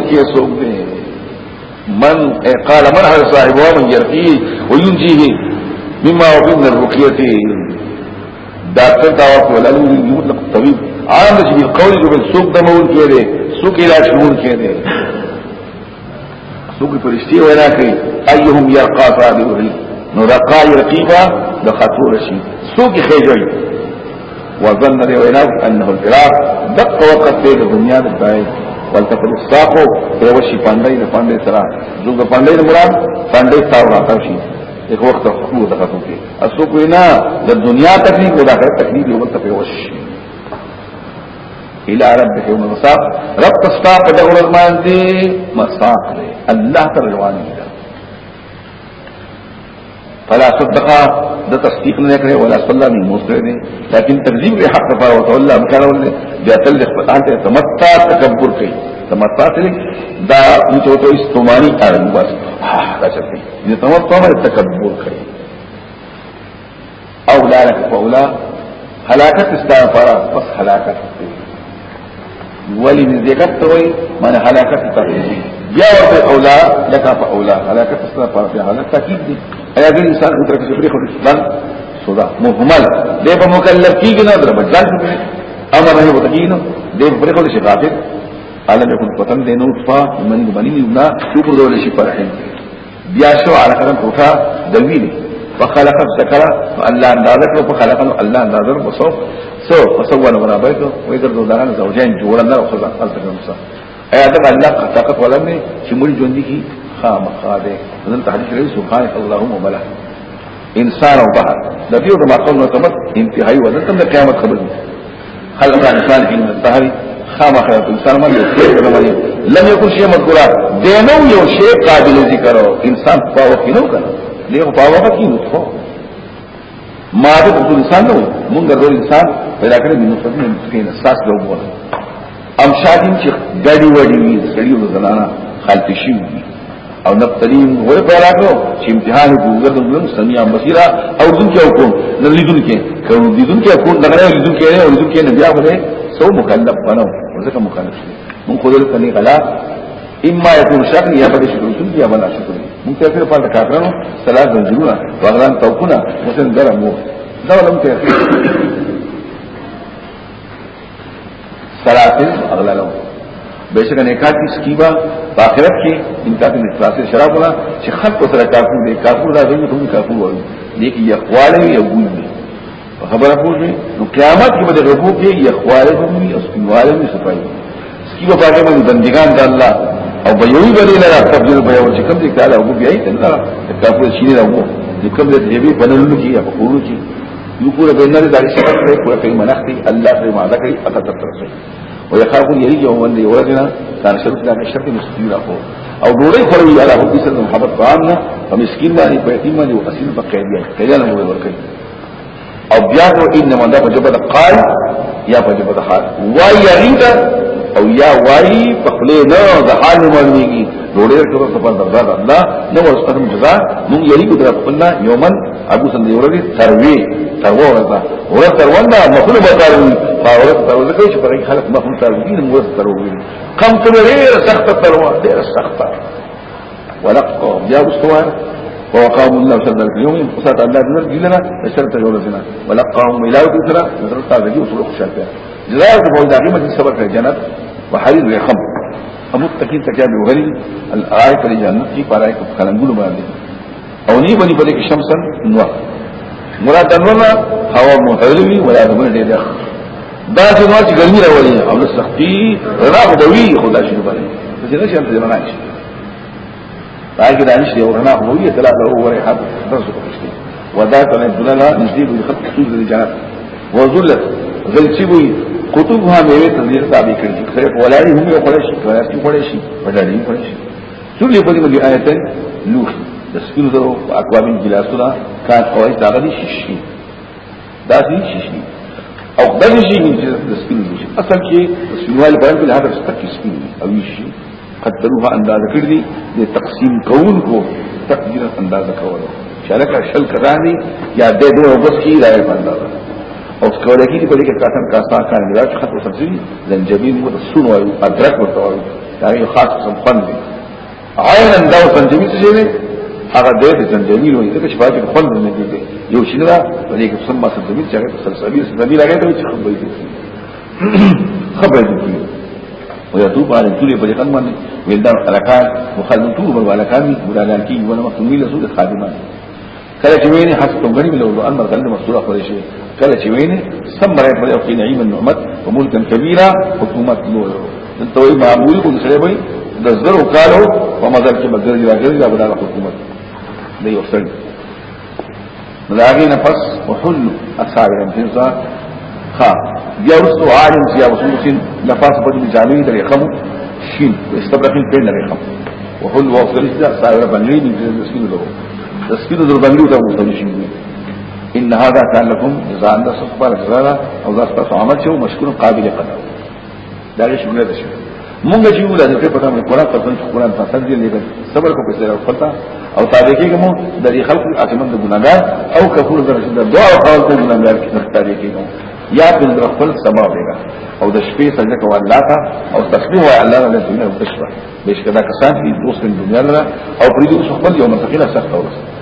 کې څوک دی من قال من هذا صاحب ومن يرقيه وينجيه مما وفي من الرقية داکتر دعوت ولالو مطلق طبيب عام دشي بالقول جو بل سوق دمون کیا دے سوق علاج مون کیا دے سوق پرشتی وینا کئی ایهم یرقا صادر نو رقا یرقیبا دخطو رشی سوق خیجوی وظن دے وینا انه الفراق دق وقت دے دنیا دے ولکه مستاخو یو شي پاندې د پاندې سره زو د پاندې د مراد پاندې تاو راځي شي یک وخت خو د غتو کې اسو کوی نه د دنیا تکلیف او د آخرت تکلیف یو ته پیوش الى ربك يوم المساق رب تستاق دغور المانزي مساق الله تر رواني فلا صدقا ده تصدیق نه کړي ولا صلی الله موږ کړي لیکن تکذیب به حق پر وته الله مکر ول بیا تل خپل ته تمتع تکبر کوي تمتع تل دا یو ته استمانی ارن بس ها دا چلته دې تمتع مې تکبر کوي او لا لك فولا هلاکت استان فرا بس هلاکت ولی من ذکر توي من هلاکت تکبر بیا ورته اولا لك فولا هلاکت استان فرا بیا هلاکت دي ایا دې انسان کو تر کې پرې خوري بل سودا مهمل دې په مکلف کېږي نه دربل ځان په امر نه وته کېږي نو دې پرې خوري شي غافل عالم یو پتن دې نو فا من بني نه شو پر دول شي پر بیا شو على کرم کوټه د ویلي فخلق ذکر الله اندازه کړو فخلق الله اندازه وسو سو وسوونه برابر کو وې ګرځو داران زوجین جوړل او خزان خلک نو ایا دا الله قطاقت ولنه چې موږ ژوند کی خامخا دے دلتا حدیث رئیس سبحانه اللهم بلا انسان او بحر دا دیو دا معقول نتمت انتہائی و دلتا دا قیامت خبر دی خلق انسان حلم التحری خامخا دا انسان من لم يكن شيء مذکورا دینو یو شیء قابل ذکرو انسان پاوکی نو کنو لیو پاوکی نو تخو ماده په انسان نو مونږ ډول انسان پیدا کړی د نفرت نه مسکین اساس دی وګوره ام شادین چې ګډي وډي وي سړي او زنانا خالتشي وي او نبتلیم غره پیدا کړو چې امتحان وګورم موږ سمیا بصیر او دن کې کو نه لیدون کې کړو لیدون کې کو دغه لیدون کې او لیدون کې نه بیا غره سو مکلف بنو ورته مکلف شي موږ خو دل کني غلا اما يكون شكل يا بده شکر شو یا بلا شکر موږ ته پر پاتہ کاکرو صلاح زنجیرونه وغران توقنا مثلا درمو دا ولم ته سلاسل اغلالو بیشک نیکات کی سکیبا باخرت کې ان کا د اخلاص شراب ولا چې خلق سره کافو دي کافو دا دوی ته کافو وایي دي کې یخواله یو ګوي خبره پوښتنه نو قیامت کې به ربو کې یخواله ومني او سپیواله ومني صفای سکی په پاګه باندې بندګان د الله او به یوې بری لرا تبدل به یو چې کوم دي کاله او بیا یې الله کافو شي نه راو د کوم دې به بنلو کې یا په کورو کې یو پورا بنره داري شي په پورا کې منختي الله دې ما ذکر اته ترسه ويخافون يريد يوم من يولدنا كان شرط لا شرط مسكين اخو او ډوړې خوري الله حبي سره محبت طعامنا فمسكين باندې يتيم باندې وقسيل بقيه دي کله نه ورکړي او بیا نو انما دا په جبد قال یا په جبد حال وای یرید او یا وای په خله نه د حال معلومیږي ډوډۍ کړو په پند درځه الله نو ورسره مجزا موږ یې کو درته پنه یومن ابو سند یورګي تروي تروه ورته ورته ترونه مخلو بدارون ما ورته تروه ځکه چې پرې خلک مخلو تروي نو ورته تروي قام تروي سخت تروه ډېر سخت ولقوا يا استوان وقام الله شد اليوم فسات الله نرجي لنا اشرت جولتنا ولقاهم ملاك اخرى نزلت تاجي وصلوا خشاته جزاء فوز عظيمه الصبر في الجنه وحرير الخمر ابو تکین تکیا به وغلی الای کلی جنت کی پارای کو کلنګلو باندې او نی بنی بلې شمسن نو مراد انورنا هوا محلوی ولا دمر دې دا چې نو چې ګرمي راولي او له سختي راغ دوی خدا شي باندې چې نشي په معنا شي راګی دانش دی ورنا خو یې تلا له وره حد درس کوشتي وذات ان دلاله نزيد لخط سوز الجنات وذلت ذل شي قطب ها میوه تدیر تابع کړي خیر ولاري هم یو خوري شي ولاري خوري شي ولاري خوري شي سوري په دې باندې آیت لوح د سپینو درو اقوامین ګلاسونه کاټ کوي دا غلي شي دا دې شي او بل شي د سپینو شي اصل کې د سپینوال په اړه هغه ستکه سپین او شي قدروها اندازه کړی دي تقسیم کول کو تقدیر اندازه کولو شرکه شل کړانی یا د دوه وبس کی راي په اندازه او کوله کې په دې کې کاتن کا سا کان دی چې خط وسم شي زنجبیل مو سن او ادرک ورته وایي دا یو خاص سم فن دی عین دا زنجبیل څه دی هغه دې زنجبیل وایي چې په دې خوند نه دی یو شنو دا په دې کې سم ما زنجبیل چې سلسبیل زنجبیل هغه ته چې خبرې دي خبرې دي او یا تو باندې ټول په ځان باندې ویل دا الکان مخالفت ټول باندې الکان ګرانان کی ولا مخمل رسول خادمان کله چې ویني ته غني له ان امر له مسوره خوري شي کله چې ویني سمره په پر او نعیم النعمت ملک کبیره حکومت نور انت وي معمول کو سره وي د زرو کالو په مزل کې بدر دی راګر دا بدر حکومت دی وسل ملاغي پس وحل اصحاب انفسا خا بیا وسو عالم سیا وسوسین نفس په دې جامعي درې خمو شین استبرقین په لري خمو وحل وفرسا صابر بنري دې مسكين له تسکین دربندی ته مستوی شي ان هذا تعلقم اذا عند صفر زرا او ذات عمل شو مشکور قابل قدر دا ليش موږ ده شي موږ چې موږ د دې په تمه قرآن په څنډه قرآن په څنډه لګل صبر کو په سره خپل او تابع کېږم د دې خلق اعتماد د ګناګار او کفور درشه د دعا او قول د ګناګار کې نختار کېږم یا په خپل سما ویرا او د شپې سجده کو الله ته او تسبیح او الله له دنیا او بشره بشکره کسان دي دوست د دنیا لره او پرې دوی خپل یو مستقله سخت اورس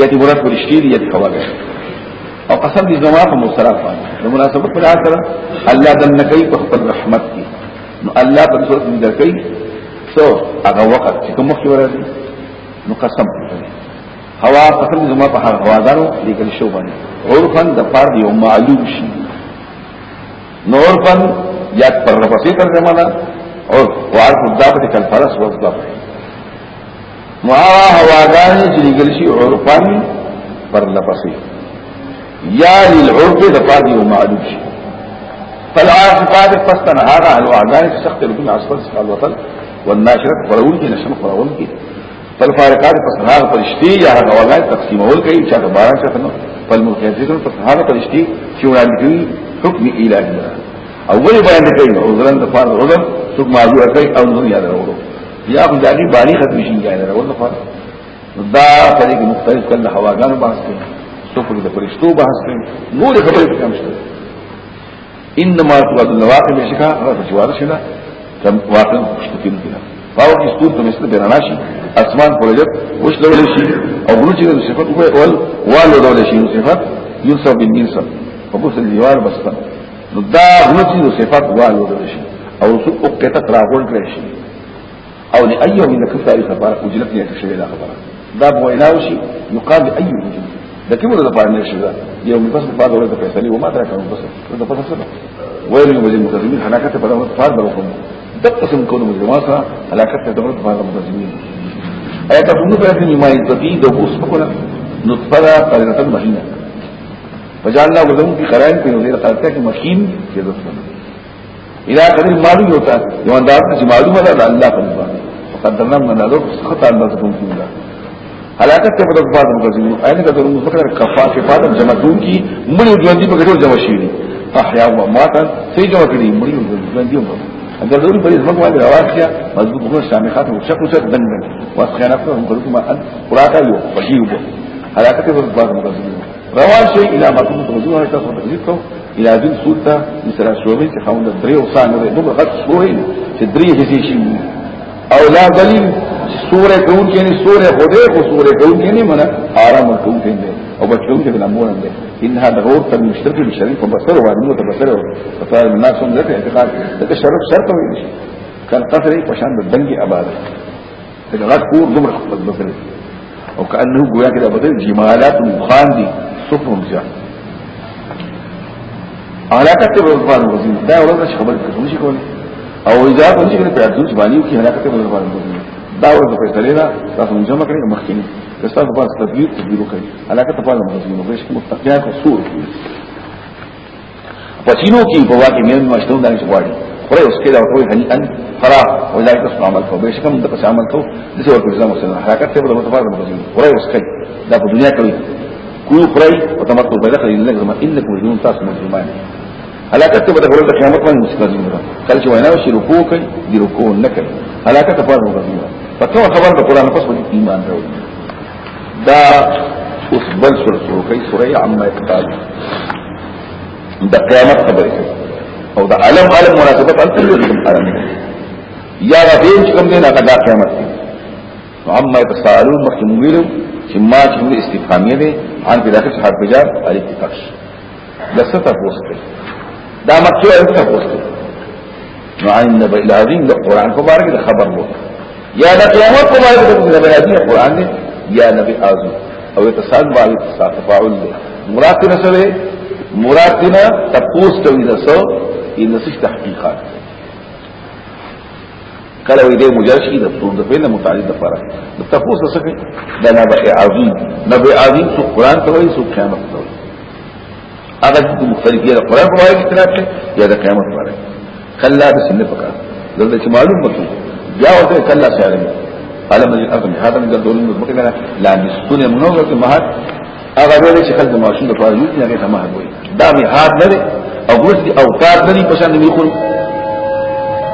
یا دې مراد ورشتي دي یا دې خواږه او قسم دې زما په مصرف باندې نو مناسبت پر اخر الله دم نکي په خپل رحمت کې نو الله په صورت دې درکې سو هغه وخت چې کوم مخکې ورته نو قسم هوا قسم زما په هغه هوادارو لیکل شو باندې عرفن د پار دی او معلوم شي نورفن یا پر رفسی ترجمه ده عرف وعرف الضابط کالفرس والضبط معاوا هواگانی چلیگلشی عرفن پر لپسی یا للعرف دفادی و معلوم شی فالعاصفات فستن هاگا هواگانی چی سخت لکن عصفن سخال وطل والناشرت قرون کی نشن قرون کی فالفارقات فستن هاگا فرشتی یا هواگانی تقسیم اول کئی چاہتا باران چاہتا نو فالمرکزیتن فستن هاگا فرشتی چیونان لکن حکم الہی اول بیان کوي عذرن د فرض عذر څوک معذور کوي او نه یاد راوړو یا خو داغي باري ختم شي ګاله ورته فرق دا په دې کې مختلف کله هواګانو بحث کوي سوفل د فرشتو بحث کوي نور خبرې کم شته انما قد الواقع بشکا هغه جوار شنه کم واقع مشتکین کنا فاو استور ته مثل بیراناشي اسمان پرجت وش ډول شي او بلوچ د صفات په اول والو ډول شي صفات یوسف بن یوسف په کوس دیوار بسته نو دا غلطي د صفات والو ډول شي او سو او کته راغون کړی شي او ني لاي يوم انك كفى وجلت وجلتني تشريع لا كفاره باب ويناوشي يقال اي وجل ده كيف ده فاهم ايش ده يوم بس بعد ولا بس لي وما ترى كان بس ده بس فصل ويل يوم المكذبين هناك تبقى فار ده وكم ده قسم كونه مجرمات هلاكت تدمر فار المكذبين اي تفهموا بلكن ما يتفيد وبوس بكنا نطفلا قرنة مهينة فجعلنا وزنون في قرائن في نظيره قرنتك مكين في ذات الى قدر معلوم ہوتا ہے جو انداز سے معلوم ہے اللہ پر بات قدرنا من لو خطا انداز کو کیلا حلاکت ته مدد بعد مګزینو عین د درو فکر کفا کفا د جمع دون کی مړي ژوندۍ په ګټو جمع شي دي احیا و مات سي جمع کړي مړي ژوندۍ په اگر ضروري په اسمه باندې راځي مضبوط وګړو شامخات او شکل څخه دنګ واسخانه په هم کړو ما ان قراقه یو فقيه حلاکت ته مدد بعد مګزینو روان شي الى مكان تزور تاسو په ذکر الى ذل سلطه مثل شوبې چې خوند درې او سان لري نو غت شوې چې درې هزي شي او لا دلیل سورې کوم کې نه سورې هده او سورې کوم کې نه منا آرام کوم کې نه او بچوم کې لمون نه ان هذا غور تر مشترک الشریف بصر او عدم تبصر او فصار الناس هم ذات اعتقاد ده شرف شرط وي کان قطري پشان د دنګي آباد ده غت کور دومره خپل بصره او کانه گویا کې د بدر جمالات مخان دي صفر مزه علاقه ته ورپان وزي دا ورته خبر کوم شي کول او اذا کوم شي په ادوس باندې کې علاقه ته ورپان وزي دا ورته فیصله نه تاسو موږ جمع کړی مخکنی که تاسو په تطبیق تطبیق وکړي علاقه ته پام وکړئ نو به شي مستقیا کو سور پسینو کې په واقع مې مشتون دانش غواړي خوري اوس کې دا ټول هنيئا فرا ولذلك اسمع عمل کو به شکم د قص عمل کو د څه ورکو زمو سره حرکت ته د متفاضل مخزن خوري اوس کې دا په دنیا کې کو خوري او تمرکز به داخل انك ما انك مجنون تاسو مجنون هلاکت ته به د قیامت باندې مشکل جوړه کله چې وینا وشي رکوع کوي دی رکوع نه کوي هلاکت په ورو غوږی په تو خبر د قران ایمان راوړي دا اوس بل سورې کوي سورې عمه د قیامت خبره کوي او دا علم علم مناسبت انتر لکم حرم یا رفیم چکم دین اقا دا قیامت دی وعما يتسالون مخکم ویلو چې ما چې موږ استفهامیه دي عن په داخل حرف جر علي تفش دا ستر وسط دا مکتوب علي ستر وسط نو عین نبی العظیم د قران په باره کې د خبر وو یا د قیامت په باره کې د نبی العظیم قران دی یا نبی اعظم او يتسال باندې تفاعل دی مراد څه مراد نه تپوس کوي نسو نسيش تحقيقا کله وې دې مجاشي د ټول د پیله متعلق د فارا د تفوس څخه د نبع عظیم نبع عظیم سو قران ته إيه وایي سو قیامت ته وایي هغه د مختلفې د قران په وایي اختلاف کې یا د قیامت پر کلا د سنه پکار دلته چې معلوم مکو یا ورته کلا سیاره علم الارض هذا من دون المذكر لا نسكن منوره مهات هغه ویل چې خلک د ماشوم د پاره یو دي هغه ته ما وایي دا می حاد نه دي او ګرځ دي او کار نه دي په شان نه خوري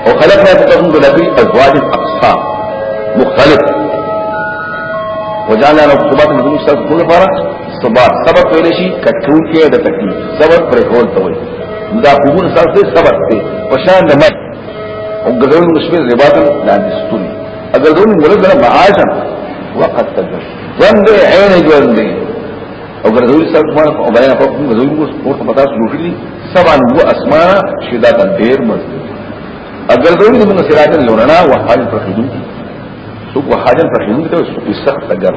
او خلق نه په کوم ګل کوي ازواج اقسام مختلف وجعلنا له ثبات د موږ سره ټول لپاره ثبات سبب ویل شي کټول کې د تکلیف سبب پر هول ته وایي دا قبول سره سبب ته په شان د مت او ګرځول مشبه رباطن دا دستوري اگر دوی موږ له معاشن وقت تجر ځندې عین ځندې او ګرځول سره کومه او بیا په کوم ګرځول کو سپورت پتا سلوټلی سبا نو اسما شدات ډیر مزدور اگر دوی موږ سراج لورنا او حال پر خدو سو کو حاجل پر خدو ته سو سخت اگر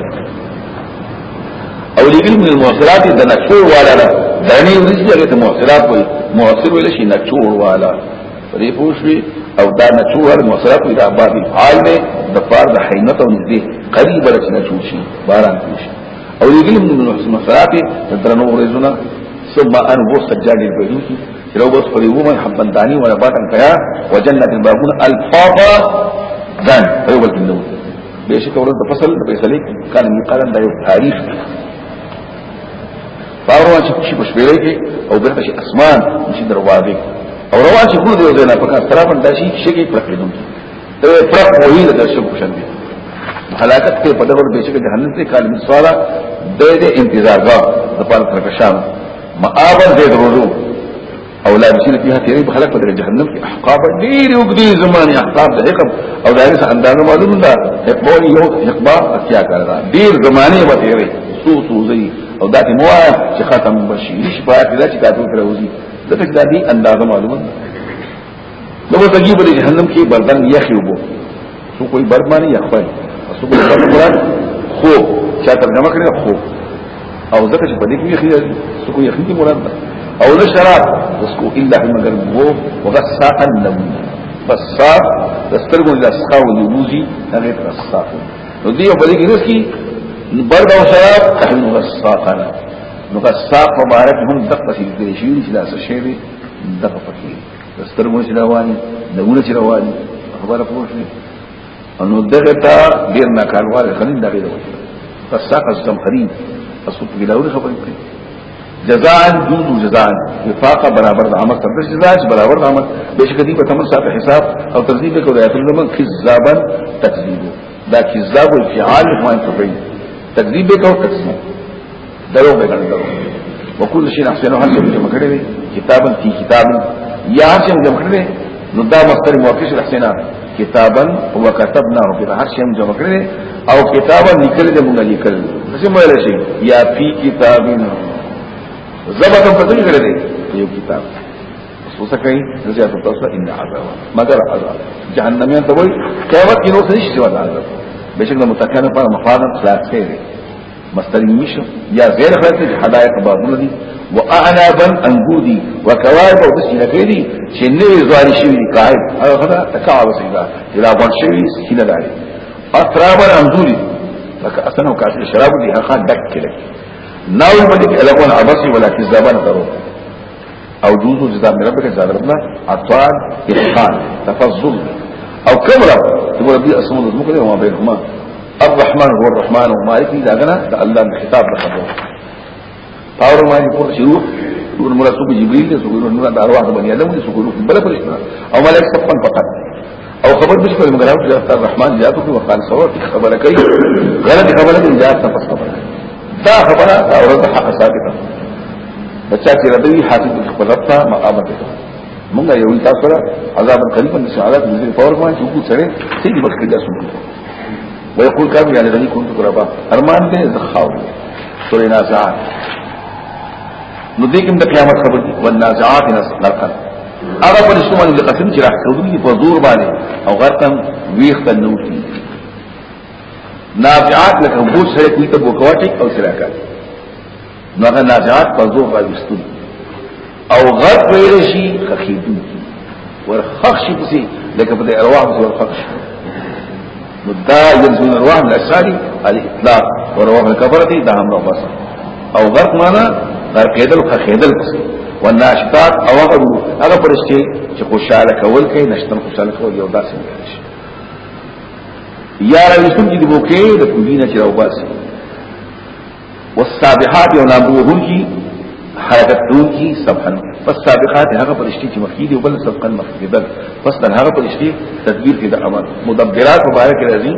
او لیکل من المؤثرات د نچور والا دانی ورځي هغه مؤثرات وي مؤثر ویل شي نچور والا پرې پوښوي او دا نچور مؤثرات وي د باب الفعال نه د فرض حینت او نږدې قریب رچ نچور شي باران شي او لګلم نو حسن خرابي درنو ورزونه ثم ان هو سجاد البيوت لو بس فريوما حبن داني ولا باتن كيا وجنة الباغون الفاظا دان ايوب الجنود بيشك ورد فصل بيسليك كان مقالا دا يو تاريخ فاوروا چې شي بشویلې کې او بیرته شي اسمان شي دروازه او روان شي خو دې زینا په کار طرفن داشي شي کې پرکړې دوی پرک وې د شپږ شنبه حلاکت کې په دغه بهشکه جهنم ته کالم سوارا د دې انتظار غا د پاره ترکشان مآب زید رجو اولاد شي فيها تیری بخلق په جهنم کې احقاب ډیر وګړي زمانه احقاب د حکم او د هغه اندازه معلوم ده حقبون یو حقبا اتیا کړه ډیر زمانه و تیری سو سوزي او داتې مو چې ختم بشي نش پاتې دا چې تاسو کړو دي دغه د دې اندازه معلومه ده نو تجيب لجهنم کې بردن يخيبو سو کوئی برد معنی يخفل سکون سره مراد خوب چا ترجمه کړی خوب او ځکه چې په دې کې خیر سکون یخني مراد ده او نه شراب وسکو الا مگر وو وغساق النوم بس صاف دسترګو د اسخا او د بوزي هغه تر صاف نو دی په دې کې رسکی برد او شراب نو غساقنا نو غساق مبارک هم دقه شي د شي چې لاس شي دغه پکې دسترګو چې رواني دونه چې رواني خبره پوښتنه انو دغه تا ډیر نه کاروال خلین دغه دوی پس ساق ازدم خرین پس په ګلاوري خبرې کړې جزاء دون جزاء وفاق برابر د عمل تر جزاء برابر د عمل بشک دی په تمام صاحب حساب او ترتیب کې ولایت الزمن کذابا تکذیب دا کذاب الفعال معنی ته وایي تکذیب کو تکذیب درو به ګڼل وکول شي نه سينو هڅه چې مګړې کتابن کی کتابن یا چې مګړې نو دا مستر موقع شي حسینا جمع او یا فی کتاب ان عذاب عذاب عذاب مگر قیامت خلاص جہنس مستری یا غیر خلاص ہدائے واعنابا انجودي وكواعب او دسي نکړي چې نه زواري شي قائد هغه خدا تکعب سيدا الى بنشوي سكينه داري اطرابا انجودي فك اصلا وكاس الشراب دي هغه دک لك ناوي بدك الاون عبسي ولا كذابان ضرور او جوزو جزاء من ربك جزاء ربنا اطوال اتخان تفضل او رب تقول ربي اصمد المكلم وما بينهما الرحمن هو الرحمن ومالك اذا غنى ده الله خطاب لخبره اور باندې کور شروع نور مولا سو جبريل دې سو نور د ارواح باندې ادم دې سو بل فرشتہ او ملائک سبحان فقط او خبر بشکو المقرام جاء الرحمن جاءتو کی وقال صور کی خبر کئی غلط خبر دن جاءت نفس خبر دا خبر دا ورد حق ثابتا بچا چی ردوی حاسد خبر ربتا مقامت دیتا منگا یوی تاثرہ عذابا قریبا نسعالات نزیر فور مان چوکو سرے سیدی بخیر جا سنکو ویقول کامی یعنی رنی کنتو قرابا ارمان دے زخاو دے سورہ نازعات نو دیکم د قیامت خبر دي والنازعات نسقا هغه پر شمول د قسم چې راخوږي په زور باندې او غرتم ویخ ته نو دي نازعات لکه بو سره کوي ته بوکواټي او سراکا نو هغه نازعات په زور باندې ستو او غرق ویل شي خخیدو ور خخشي پسي لکه په ارواح ور خخشي نو دا ينزل ارواح الاشعري على الاطلاق ورواه الكفرتي دا هم نو بس او غرق معنا غر کېدل خ کېدل پس والناشطات او هغه پرشتي چې خوشاله کول کوي نشتن خوشاله کول یو داسې نه شي یا رسول دې بوکې د پوجینه چې راو باسي والسابحات یو نابوهون کی حرکت دون کی سبحن پس سابقات هغه پرشتي چې مخکې دی بل سبقن مخکې بل پس د هغه پرشتي تدبیر کې د امر مدبرات مبارک راځي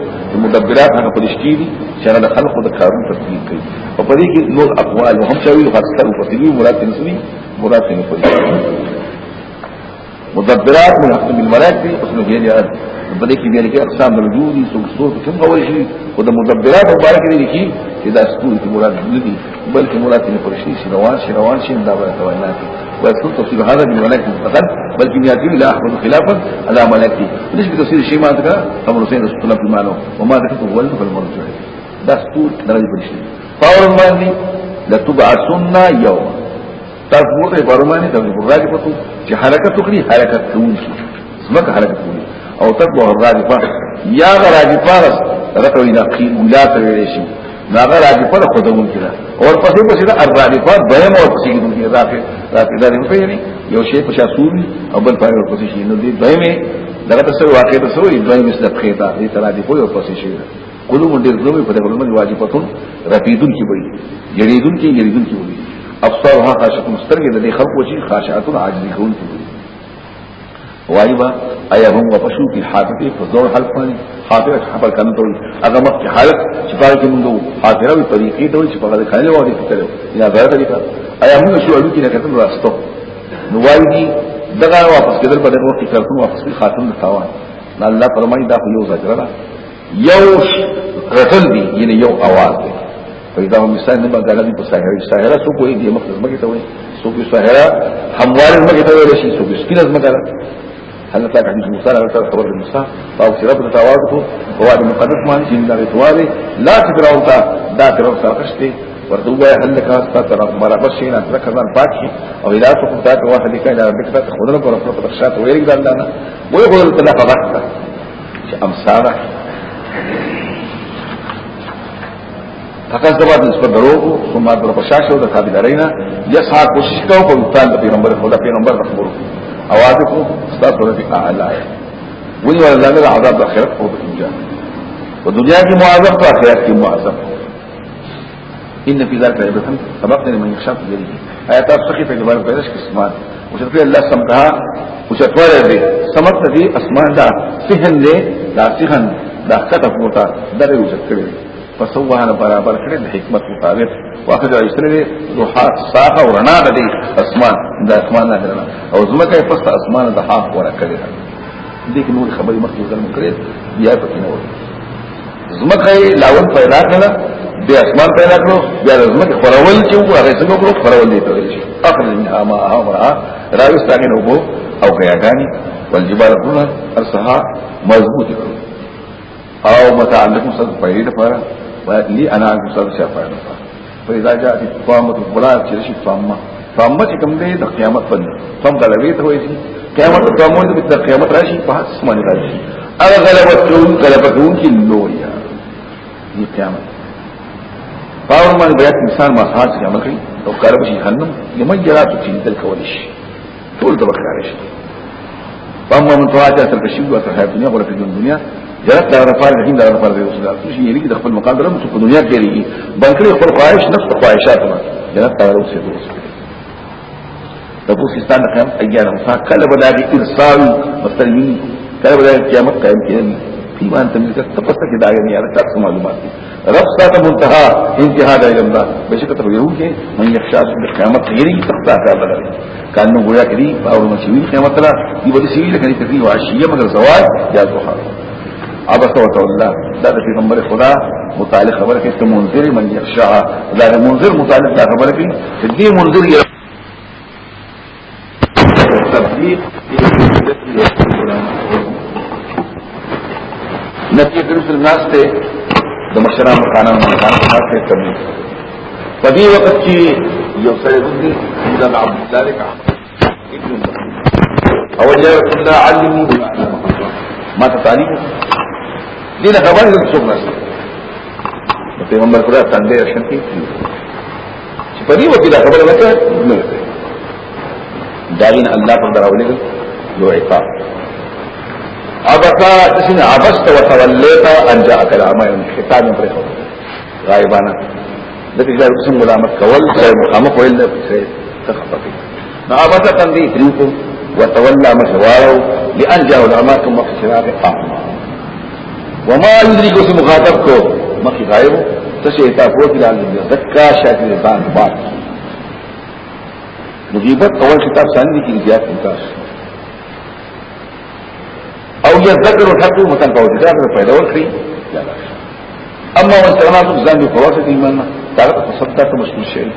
مدبرات هغه پرشتي دي چې هغه خلق د کارون تدبیر کوي او په دې کې نور اقوال هم شوی غسل او فصلی مراد نسوی مراد نه کوي مدبرات من اقسام الملائک دی قسم کې دی په دې کې ویل کې اقسام د وجود سو سو کوم ډول شي او د مدبرات مبارک دی کې چې دا ستوري کې مراد نه دي بلکې مراد یې پرشتي شي روان شي روان شي دا به توانات ويصل تفسير هذا بالملائك المتقد بل كم يأتي إلى أحمد خلافا على ملائكته ليش بتفسير شيء ما ذكر أمر سيد رسول الله في المعنى وما ذكرته هو فالمرجع ده سطور درجة برشتي فورا ما يقول لتبعثن يوما تاسو مو ته بارمانه د راجپتو چې حرکت وکړي حرکت کوي زمکه حرکت کوي او تطلع الراجفه یا راجفه رته وینا قیلا ترې شي ناغه راجفه خودمون کړه او پسې پسې دا الراجفه دیم او پسې دې راځي راځي دا نه پیژني یو شی په شاسون او بل پاره پسې شي نو دې دیمه دا تاسو واقع تاسو یې دوی مست خېتا دې راجفه یو پسې شي قلوب دې ډېر په دې باندې واجبتون رفیدون کی وي یریدون کی یریدون کی وي افسر ها خاشعتون سترګې د دې خلقو چې خاشعتون عاجزي کوي وایبا ایا هم وفشو کی حادثه فزور حل پانی حاضر خبر کنه ته هغه مخ حالت چې پای کې موږ حاضر وي طریقې ته چې په خلل وادي فکر یا غیر طریقه ایا موږ شو اړو کې نه راستو نو وایي دغه واپس کېدل په دغه وخت کې ترته واپس کې خاتم د تاوان الله فرمایي دا یو زجر یو رتل دی یعنی یو اواز دی پیدا هم مثال نه بدل دي په ساحره ساحره سو کوئی دی مخزم کې ته وي سو کوئی ساحره هموار مګه ته وي شي سو کوئی سکیل مګه هل تا عند موسى لا تا خبر موسى او سيرب تواضعه هو المقدس مان جن دا تواري لا تدرون تا دا ترون سرقشتي ورته وای هل لك تا ترى مرا بشي نه ترك ځان پاکي او اذا فقط تا هو هل کای ربك تا خدای کو رب په شات ویل ګل الله نه وای هو الله فقط امساره فقصد بعد نسبت دروغو ثم په شاشه او د یا سا کوشش کو په مثال د پیغمبر خدا پیغمبر او اواز کو استاد رضی اعلی وی ولا لامر عذاب اخرت او دنیا و دنیا کی معذب تو اخرت کی معذب ان فی ذلک عبرة سبقت لمن یخشى الجلیل آیات افخی پیغمبر پیداش قسمت وشتوی الله سمتها وشتوار دې سمت دې اسمان دا سهن دې دا سهن دا کته پورتا درې وځکړي فسوها برابر کړی د حکمت مطابق واخذ عشره روحا ساحه ورنا د دې اسمان د اسمان نه او زمکه پس اسمان د حق ورا کړی دي کې نور خبرې مخکې ځل مکرې بیا پکې نه وي زمکه لاون پیدا کړه بیا اسمان پیدا کړو بیا زمکه خورول چې وو هغه څنګه کړو خورول دي ته شي اخرج منها ما امرها راوي ستانه نو او غیاګانی والجبال قلنا ارسها مضبوط کړو او متعلق مصدق پیدا لپاره لي انا غسل شفاعه فاذا جاءت الطامه البلاد تشي طامه طامه چې کوم دی د فن باندې طام غلبې ته وایي قیامت د طامه د قیامت راشي په حس باندې راشي هغه غلبتون غلبتون كي نويا دي قیامت پاور باندې بیا انسان ما خاص عمل كي او کار به جهنم یمجرات چې دل کول شي ټول د بخارش فاما من تواجه تلك الشيء وتحيا الدنيا ولا في الدنيا جرات دا رفار دین دا رفار دی رسول الله چې یې د خپل مقام درم چې په دنیا کې لري بلکې خپل خواهش نفس خواهشات ما جرات دا رسول الله د پاکستان د قیامت ایام مسا کله بدا دي ارسال مسلمین کله بدا قیامت قائم کېږي ایمان تم دې تپسته کې دا یې یار تاسو معلومات دي رب ساته منتها انتها د علم دا بشکه ته یو کې من یخشا د قیامت غیري تختا کا بلل کانو گویا کړي او مشوی قیامت را دی ودی سیل کړي تکي واشیه مگر زوال یا ضحا عبس تولا دا في غمبر خدا متعلق خبره کې ته منذر من يخشع دا دا منذر متعلق دا خبره کې دې منذر یې تطبیق نبی کریم صلی الله علیه وسلم د مشرانو قانون مشرانو ته تبلیغ په دې وخت کې یو سړی دی چې د عبد الله ابن مسعود او یا رسول الله علمه ما تعلیم دي نه خبرې د څوک نشته نو پیغمبر پر تاندې شنتي چې په دې وخت کې خبر وکړه نو دا دین الله پر دراولې یو عقاب ابقا تسن عبست وتوليت ان جاءك العمى ختام پر خو غایبانا د دې ځای قسم ملامت کول ځای مخامخ ویل څه تخطفي نو ابقا تندې تریکو وتولى مشواره لان جاء العمى ثم في شراك قام وما يدري اس مخاطب کو مخی غائب تشیتا فوت دل علی زکا شاكي زان بات نغیبت اول شتاب ثانی كي زیاد انتاش او یا ذکر الحق متن کو دیدار پیدا ورکړي والخري اما وان سلامات الزام بفراسة ایماننا تعالى تصدى كمشكول شيء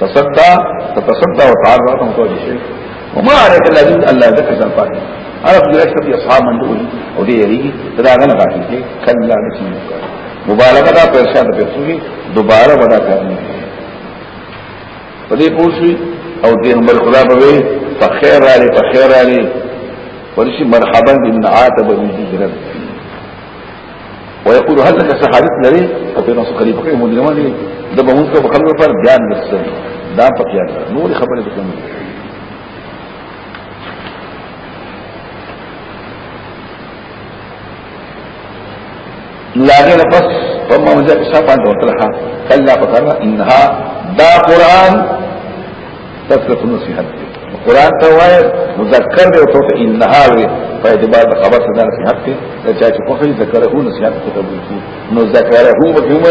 تصدى تتصدى وتعالى رأى متوجه شيء وما عليك الذين ألا ذكر زنفاك عرب د اشرف اصحاب مندوی او دې یری دا غن راځي چې کله نشي مبالغه دا پر شاده په څوږي دوباره ودا کوي په دې پوښي او دې عمر خدا به فخير علي فخير علي ورشي مرحبا بمن عاتب بالهجرة ويقول هل لك سحادث لري او په نص قریب کې مونږ نه مانی دا به موږ په خبرو پر بیان نشو دا په کې نور خبره کوي لاغه پس وما مزه شفاعت ورتلها كلا فقرا انها دا قران تذکرت تذكرة دی قرآن توایا مذکر دی او تو انها وی په اعتبار د خبر څخه نصیحت دی دا چې په خپل ذکره نصیحت ته قبول کی نو ذکره په کوم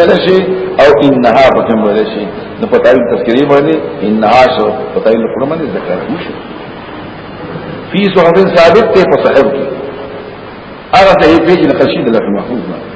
او انها په کوم ویل نو په تذکری باندې انها شو په تعین قرآن باندې ذکره شو فی صحف ثابت ته پسحب کی اغا هغه ته یې پیژنه خشید الله محفوظ نه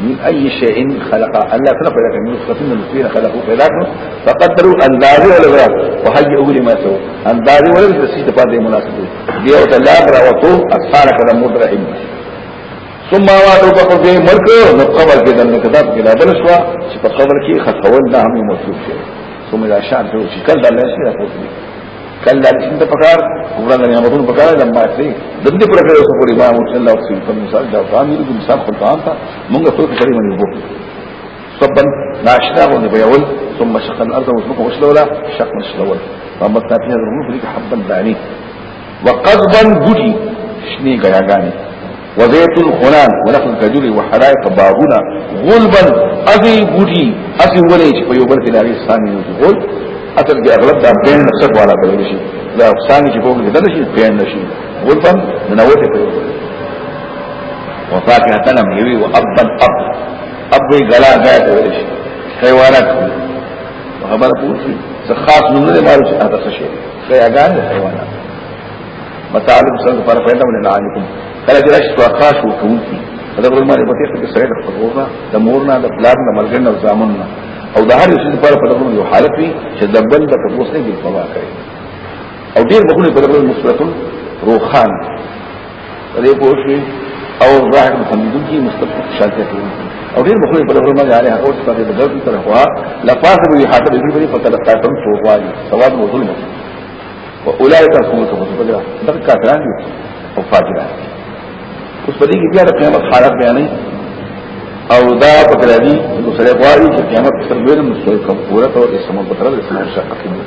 من أي شيء خلق الله خلق لك من نطفة نطفين خلقه خلقه فقدروا ان أندازه ولا بيان وهيئه لما سوى ان أندازه ولا بيان تسيط فاضي مناسبه ديو تلاب روتوه أصحانك لمود رحمه ثم وادو بقضي ملك نقبل كده من كتاب كده بلسوا قبل كي خطولنا هم يموتوه ثم إذا شعر شكل دلسي رفوت لك کله دې څنګه پکار وګړه نعمتونو پکار لمبا سي د دې پر کړو سپوري ما صلی الله علیه وسلم مثال دا فامیر د مثال خلقان تا مونږ ټول کړی منې وو صبا ناشنا ونه بيول ثم شق الارض وسبك وشلولا شق مشلول فمتنا فيها الرمح لك حبا داني وقضبا بجي شني غياغاني وزيت الخنان ونخل الكجوري وحرائق باغونا غلبا اذي بجي اذي وليش فيوبل في داري الثاني غلب اصل کې اغلب دا پین نصب والا بلل شي دا افسانه کې کوم نه شي پین نشي ولفم منوته په وفاکه تنم یوي او ابن اب ابوي غلا غا بلل شي حیوانات خبر پوښي څه خاص نوم نه مارو چې هغه څه شي غیاګان حیوانات متعلق سره پر پیدا من علیکم کله چې راشي واقاش وکونکی دا ګورم ما په تاسو کې سره د خبرو دا مورنا د بلاد نه مرګ نه زامن نه او د هر څه لپاره په دغه یو حالت وي چې د بل د تدوس نه ګل سما کوي او ډیر بخونه په دغه مثبت روخان دې پوښي او ظاهر محمدون کی مستقبل شانته کوي او ډیر مخوي په لور باندې علي او څه د بدر تر هوا لفاظ وی حاضر دې په فقط قاتم توغالي ثواب موصول نه او اولایک هم څه په دغه دغه کاتران دي او فاجران اوس په دې کې بیا د قیامت حالت بیانې او دا پکړه دي د سره غواړي چې قیامت پر مېره مسوي کوم پورا تور اسمه پتر د اسلام شفقت دي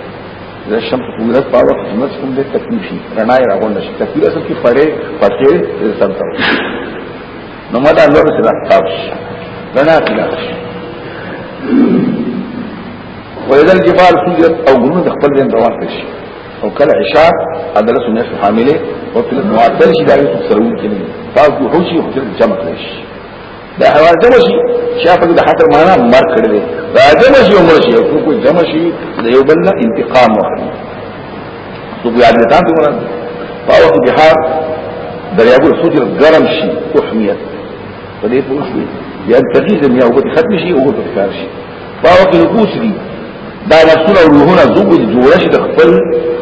زه شم په پورا پاو په خدمت کوم د تکلیفي رڼا راغونډه شي تکلیف اصل کې پړې پټې سم تا نو مدا الله سره تاسو رڼا کړه وإذا الجبال سجرت أو غنود خپل دین روان کړي او کله عشاء عدل سنه حامله او کله معدل شي دایو سرور کې تاسو هوشي او جمع کړئ دا هوا جمع شي شافه د خاطر معنا مر کړل دا جمشی و مرشی و کوئی جمشی دا یو بلنا نه انتقام وکړي تو بیا دې تاسو مراد په وخت بهار دریاګو سوچ ګرم شي احمیت دے پوش پوښتنه یا تغییر د میاو په ختم شی او په شی شي په وخت نفوس دي دا نفسونه او روحونه زوب جوړ شي د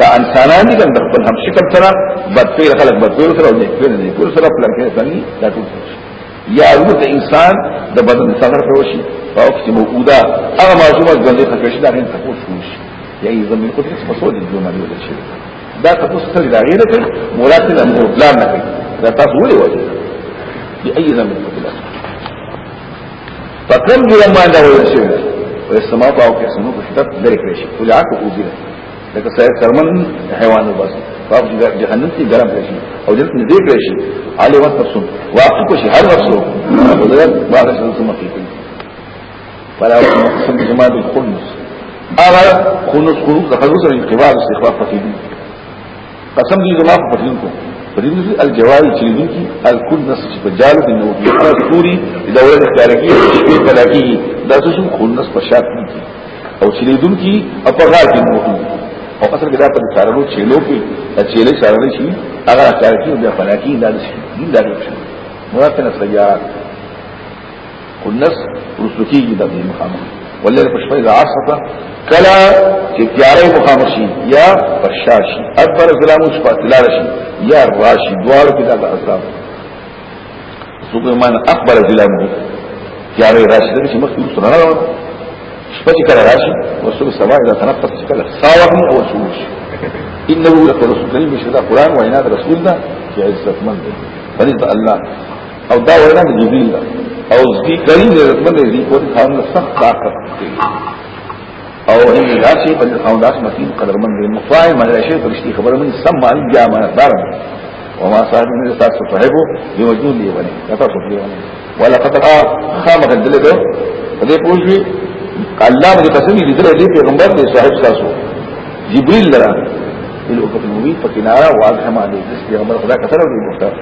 دا انسانان دي د خپل هم شکل سره بدفعل خلق بدفعل سره او نیکفعل نیکفعل سره پلان کې ځاني دا تو شي یا روح د انسان د بدن صدر په وشي او وخت موجوده هغه معلومه ځنې تکشي دا غیر تفوت شي یعنی زمين قدرت مسعود الجمل ولا شي دا تفوت سره دا غیر کوي مراد له امر پلان نه کوي دا تاسو ولې وایي دی اي زمين قدرت فکم دی ما دا وایي شي او السماء او قسمه په شدت لري کوي ولعکه او زیره لکه سرمن حیوان وباسي صاحب جهنم کې ګرم شي او جنت کې ډېر شي علي وسط سن واقف شي هر وسو حضرت بعد شنو سم کې فلا اقسم بجماد الخنس اغا خنس خنوس د خلوص او انقباض استخفاف فقيدي قسم دي زما په فقيدين کو فقيدين دي الجواري چې دي کې الكنس چې په جالو کې نو په خلاص پوری د اول اختیار کې شپې فلاکی دا څه خنس په شاک نه او چې دي کې اپغا کې نو او اصل کې دا په سارو چيلو کې چيلې سارو شي هغه کار کې بیا فلاکی دا شي دین دا شي مراد نه سيار کنس رسوکی کی دبی مخامخ واللیر پشفی اذا عصفا کلا چه تیاره مخامشی یا پشاشی ادبر ظلامو شفا تلارشی یا راشی دوارو کتا دا عذاب سوکو امان اکبر ظلامو تیاره راشی دکشی مخی رسولانا روان شفتي كان راشي وصول السماء اذا تنفت في کله ساوهم او سوش انه لك رسول مش هذا قران وعناد رسول الله في عزة من فرض الله او دا وینا د جبريل او ذی كريم لذلك من دی کو خان سخت طاقت او ان راشي بل او داس مكين قدر من دی مفاعل من راشي فرشتي خبر من سم علی من دار وما صاحب من استاذ صاحبه بوجود لي وني لا تصف لي وني ولا قد خامه الدلده فدي بوجي الله مې قسم دې درې دې پیغمبر دې صاحب تاسو جبريل لرا الو په نوې په کینارا واضح ما دې دې پیغمبر خدا کثر دې مختار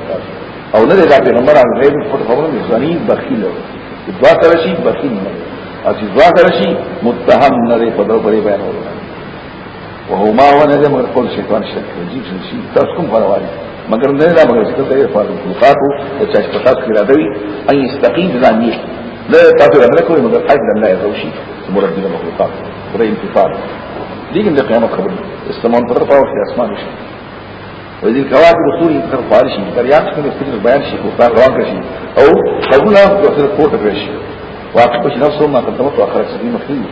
او نه دې دا پیغمبر هغه غیب په خبره نه ځني بخیل دوا سره شي بخیل نه او چې دوا سره شي متهم نه دې په دغه بیان وره وهو ما هو نه دې مگر خپل شیطان شک دې شي تاسو کوم غواړئ مگر نه دا مگر چې ته په فارم خلقاتو چې تاسو په تاسو کې راځي اي استقيم ځانيه لا يستطيع الملك من الحاج لم لا يزوشي مرد دين المخلوقات وده انتفال ليه اللي قيامة قبل السماء ترفع وفي أسمان وشي وإذ الكواكب وصول ترفع لشي تريان تكون يفتر البيان شي وفار روانك كشي أو قبولها يفتر القوة كشي واقف شي نفسه ما قدمت وآخرك سبيل مخلوق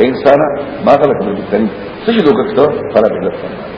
إنسانا ما غلق من البتاني سجدوا كتو فلا بحلت فلا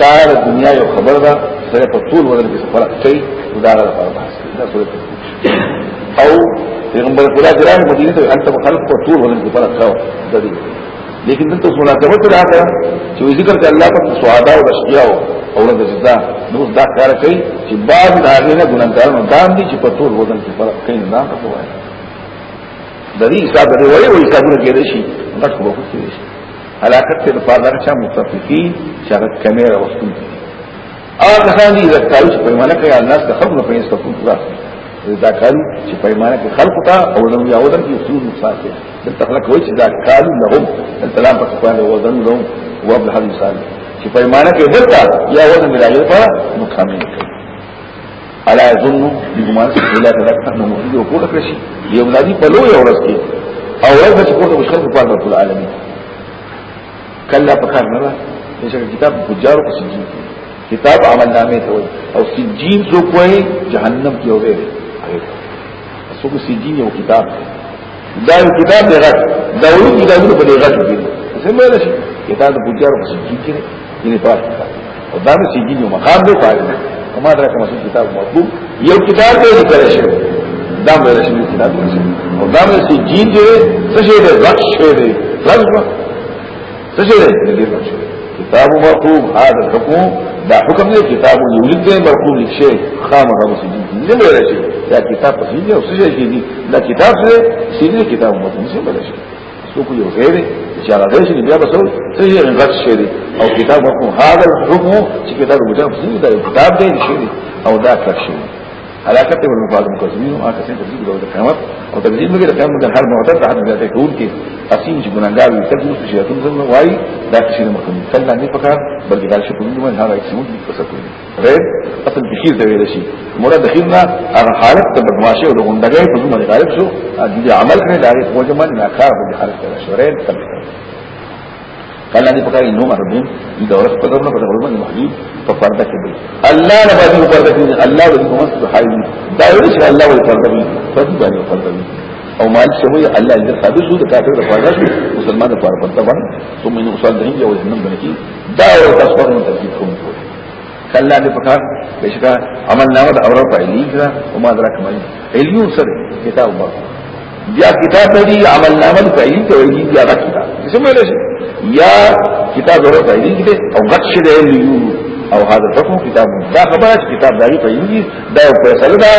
دار دنیا یو خبر ده سره په ټول بدل کې فرق کوي دا غره فرق ده دا صورت او پیغمبر خدا ګران مدینه ته انت خلق په ټول بدل کې فرق راو د دې لیکن دلته مناسبت راغله چې ذکر کې الله په سعاده او اشقیا او اولاد زدا نو دا کار کوي چې بعض داغه نه ګناګارانو دام دي چې په ټول بدل کې فرق کوي نه دا په وایي د دې حساب دی وایي او حسابونه کې دي شي غټ وګورئ حلاکت ته په اړه چې متفقین شرط کمره وستو اغه خاندي د کارو چې پیمانه کوي الناس ته خبر په انسټو کوو دا کارو چې پیمانه کوي خلق ته او نو یو د اصول مسافه دلته خلق وایي چې دا کارو لهم السلام په کوانه وزن لهم وابل حدیث چې پیمانه کوي دلته یا وزن ملاجه په مکمل کوي الا يظن بګمان سهلا تذكر نو موږ یو کول کړی یو ولادي په لوی اورس کې او ورته چې کوم مشکل په پاره ټول عالمي کلا پکار نه دا کتاب بجار او سجین کتاب عمل نامه ته وي او سجین سو کوي جهنم کې وي سو کو سجین یو کتاب دا یو کتاب دی غټ دا یو کتاب دی په غټ کې سمه ده کتاب بجار او سجین کې نه پاتې او دا سجین یو مقام دی پاتې وما دراك ما كتاب مطلوب یو کتاب دې کړی شو دا مې راشي کتاب دې او دا مې سي جین دې څه دې غټ شو دې غټ سشده نگیر مرشده کتاب مرقوم هذا الحكم دا حکم دی کتاب یولد دی مرقوم لکشه خامه خامه سجید نیم بیره شده دا کتاب پسید دی او سجده شدی دا کتاب سجده سجده کتاب مرقوم نیم بیره شده سوکو یو غیر دی چارا دیش دی بیا بسو سجده انغت شده او کتاب مرقوم هذا الحكم چی کتاب مجان پسید دا کتاب دی شده او دا کر شده علاقه په مفاد مکذبین او هغه څنګه تکذیب د قیامت او تکذیب موږ د قیامت د هر معتد د حد زیاته کول کې قسم چې ګناګار وي تکذیب چې یاتون زموږ وای دا چې نه مخکې کله نه پکار بلکې دا چې په موږ هغه یک سمون په څه کوي رید اصل بخیر دی ویل شي مراد بخیر نه هغه حالت د بدمعشه او د غندګۍ په څیر غالب شو د عمل کړي دا یو وجه باندې ناکاره به حالت شورې تبلیغ قال لي بقى انهم ربهم دوره قدرنا قدرنا المحجوب ففردك بي الله لا وفردك بي كبير الله بده كمان سبحان دا يرش الله والفرد بي فرد بني فرد بي او مال شوي الله يجر خابس هو كافر فرد كبير مسلمان فرد فرد طبعا ثم انه اصال دهين يا وزنم بنكي دا تصور من تفكيركم قال لي بقى بشكا عمل نامد اورا فعلي كده وما ادراك ما عليون سر كتاب بیا کتاب دی عمل یا کتاب ورو تایید دي او غټ شي دی او هاذا حکم کتاب دا خبره چې کتاب دایي تایید دي دا یو فیصله دا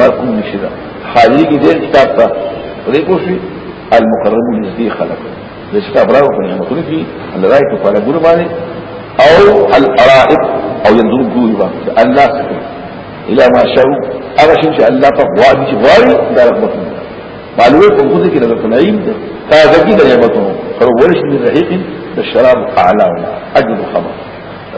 مرقوم نشي دا حالي کې دې کتاب ته دې کوشي المقرب نزدي خلق دې کتاب راو په نعمتونه کې الله راي په فعل ګور باندې او الارائب او ينظر ګوي باندې الله سبحانه الى ما شاء هغه شي چې الله په غواړي چې غواړي دا رحمت معلومات موجودة كده بالتنعيم ده فهذا كده يبطنه قالوا وليش من رحيق الشراب أعلى أجل الخمر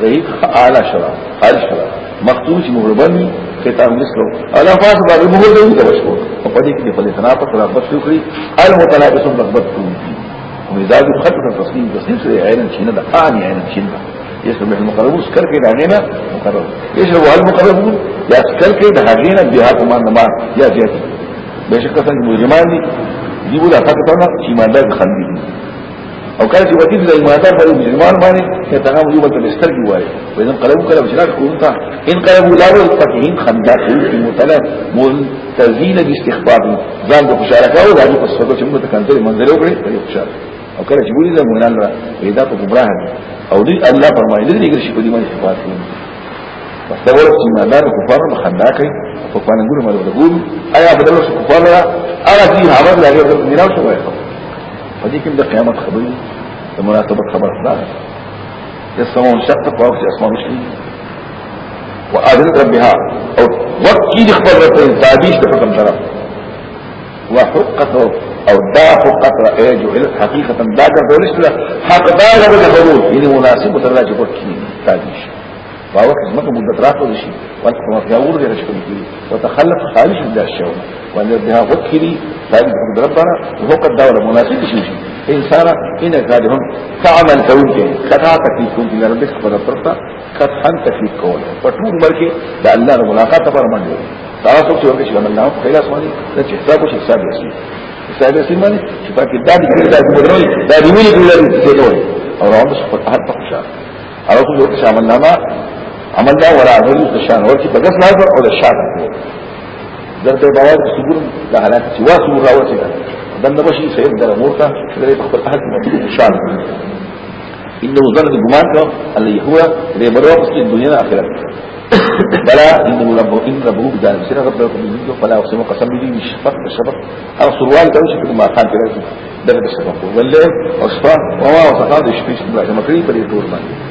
رحيق أعلى شراب أعلى شراب مقتوش مهرباني كتاب مثله ألا فاسب على المهر ده وده مشهور فقدي كده فليتنافس ولا بس يخري المتنافسون بغبطهم ومزاج خطر التصميم تصميم سريع عينا شينا ده أعني عينا شينا يسمح المقربون سكر كده عينا مقرب يشربوا هل المقربون يسكر كده عينا بها كمان نمان يا زيادي بشک کسان چې مجرمان دي دی بودا تاسو ته چې ایماندار خلک دي او کله چې وتی د ایماندار په مجرمان باندې ته هغه یو بل بستر دی وایي وایي قلب کله بشراک کوون تا ان قلب لا یو تفهیم خندق دی متلف مول تزیل استخبار ځان د خوشاله کاو د هغه په څیر چې موږ ته کنځلې منځره وکړي په خوشاله او کله چې ویل دا مونږ نه را پیدا په ګمراه او دې الله فرمایي دې کې شي په دې باندې صفات کوي تصورت إيمانان كفارا مخناكي فكان نقول ما نقول أي عبد الله كفار لا انا فيها عمر لا غير من راس ويحفظ فدي كم ده قيامة خبري لمناسبة خبر أخلاق يسمون شط فوق أسماء مشكلة واذن ربها أو وكي لخبر ربين تعديش لحكم شرف وحقته او دا حقت رأيه جعلت حقيقة دا جردولش لها حق دا جردولش يعني مناسبة الله جبركي تعديش باوقت مكة مدة راحت وشي وانت كما في أول غير شكل فيه وتخلف خارج من ذا الشعور وأن يردها فكري خارج حمد ربنا وفوق الدولة مناسبة شيء إنسانا إن كادهم تعمل كونك خطا تكي كونك إلى ربك فنطرطا خطحا تكي كونه فطول مركي لألا الملاقات فرمان يوم تعالى سوف تقول لك لما الله خير أسماني نتي حسابه شيء حساب يسير حساب يسير ماني شفاك الدادي كل دادي مدروني دادي ميني كل دادي تسيروني أو رعون بس فقهات بخشا أو رسول الله عمل نامه عمل دا ورا عمل د شان ورکی په ګس لازم او دا شان درته باور صبر د حالات چې واسو راوته ده دنه بشي سید در امورته لري په خپل احد مو شان انه ظن ګمان کو الله هو دې بروخ د دنیا اخرت بلا انه رب ان ربو بدان سر رب ربه فلا اقسم قسم لي بالشفق بالشفق او سروال ده شفق ما خان كده ده بالشفق والليل والشفق وما وصفات الشفق بالشفق ما كريم في الدور مالي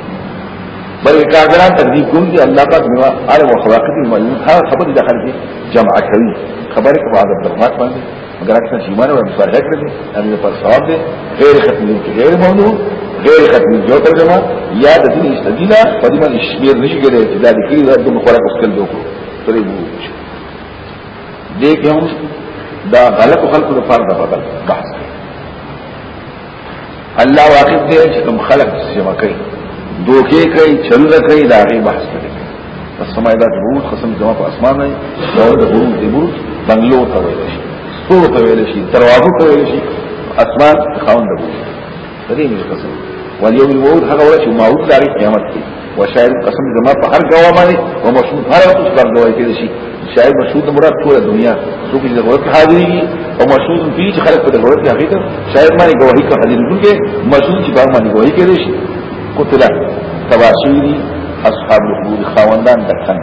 بلکې کافران تقدیر کوم دي الله پاک نو هر وخواقت المعلوم هر خبر داخل کې جمع کوي خبره په هغه برمات باندې مگر اکثر ایمان او مصالحه کړی امر پر ثواب دي غیر ختمی کې غیر موضوع غیر ختمی جو ترجمه یا د دې استدلاله په دې باندې شمیر نشي کېدای چې دا د کلی رد مخالفه خپل دوکو پرې وو دې کوم دا غلط خلق د فرد بدل بحث الله واقف دی چې کوم خلق جمع کوي دوکې کوي چل کوي دا غي بحث کوي پس سمای دا ضرورت قسم جما په اسمان نه دا د غرور دی بروج بنگلو ته ویل شي سپور ته ویل شي دروازه ته ویل شي اسمان خاون دی بروج دې نه قسم واليوم الوعود هغه ولا چې موعود داري قیامت دی وشاهد قسم جما په هر گوا باندې او مشهود هر اوس پر دوی کې شي شاهد مشهود مراد ټول دنیا څوک چې ضرورت حاضرېږي او مشهود په چې خلک په ضرورت حقیقت شاهد باندې گواہی کوي حاضرېږي مشهود چې باندې گواہی کوي شي قتل تباشوی اصحاب الحدود خواندان دکن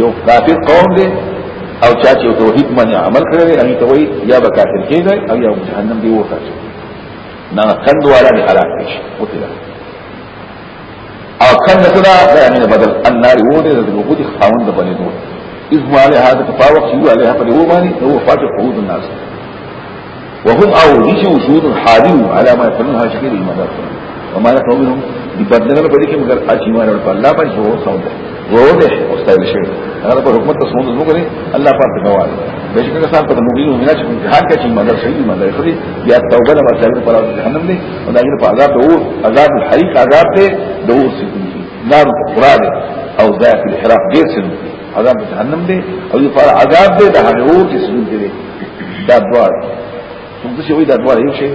یو کافر قوم دی او چاچی او توحید منی عمل کرده اگی توی یا با کافر کی گئی او یا جہنم دی ورکا چو نا کند والا دی حلاک او وطلا او کند صدا دامین بدل النار او دی رضی وقود خواند بنی دور از ما علیها تفاوق کفا وقت یو او بانی او فات قعود الناس وهم او دیشو شهود حاضر على ما يفعلون هاشکیر المدار وما نفعو منهم دیپارتمنٹ پڑھی کہ مگر اچھی مانے پر اللہ پر شروع ساؤں دے ضرور دے استایل شیر اگر پر حکمت تسمون دزمو کرے اللہ پر تکوال بیشک اگر سال پر مغیر ہونا چھو جہاد کا چیز مندر صحیح مندر خودی یا توبہ نمہ صحیح پر آزاد جہنم دے اور داگر پر عذاب دعور عذاب الحریق عذاب دے دعور سکن نار قرآن او ذات الحراف غیر سنو عذاب جہنم دے او یہ پر عذاب دے دا حضور کی سنو دے دا دوار تم تسی ہوئی دا دوار یو شئی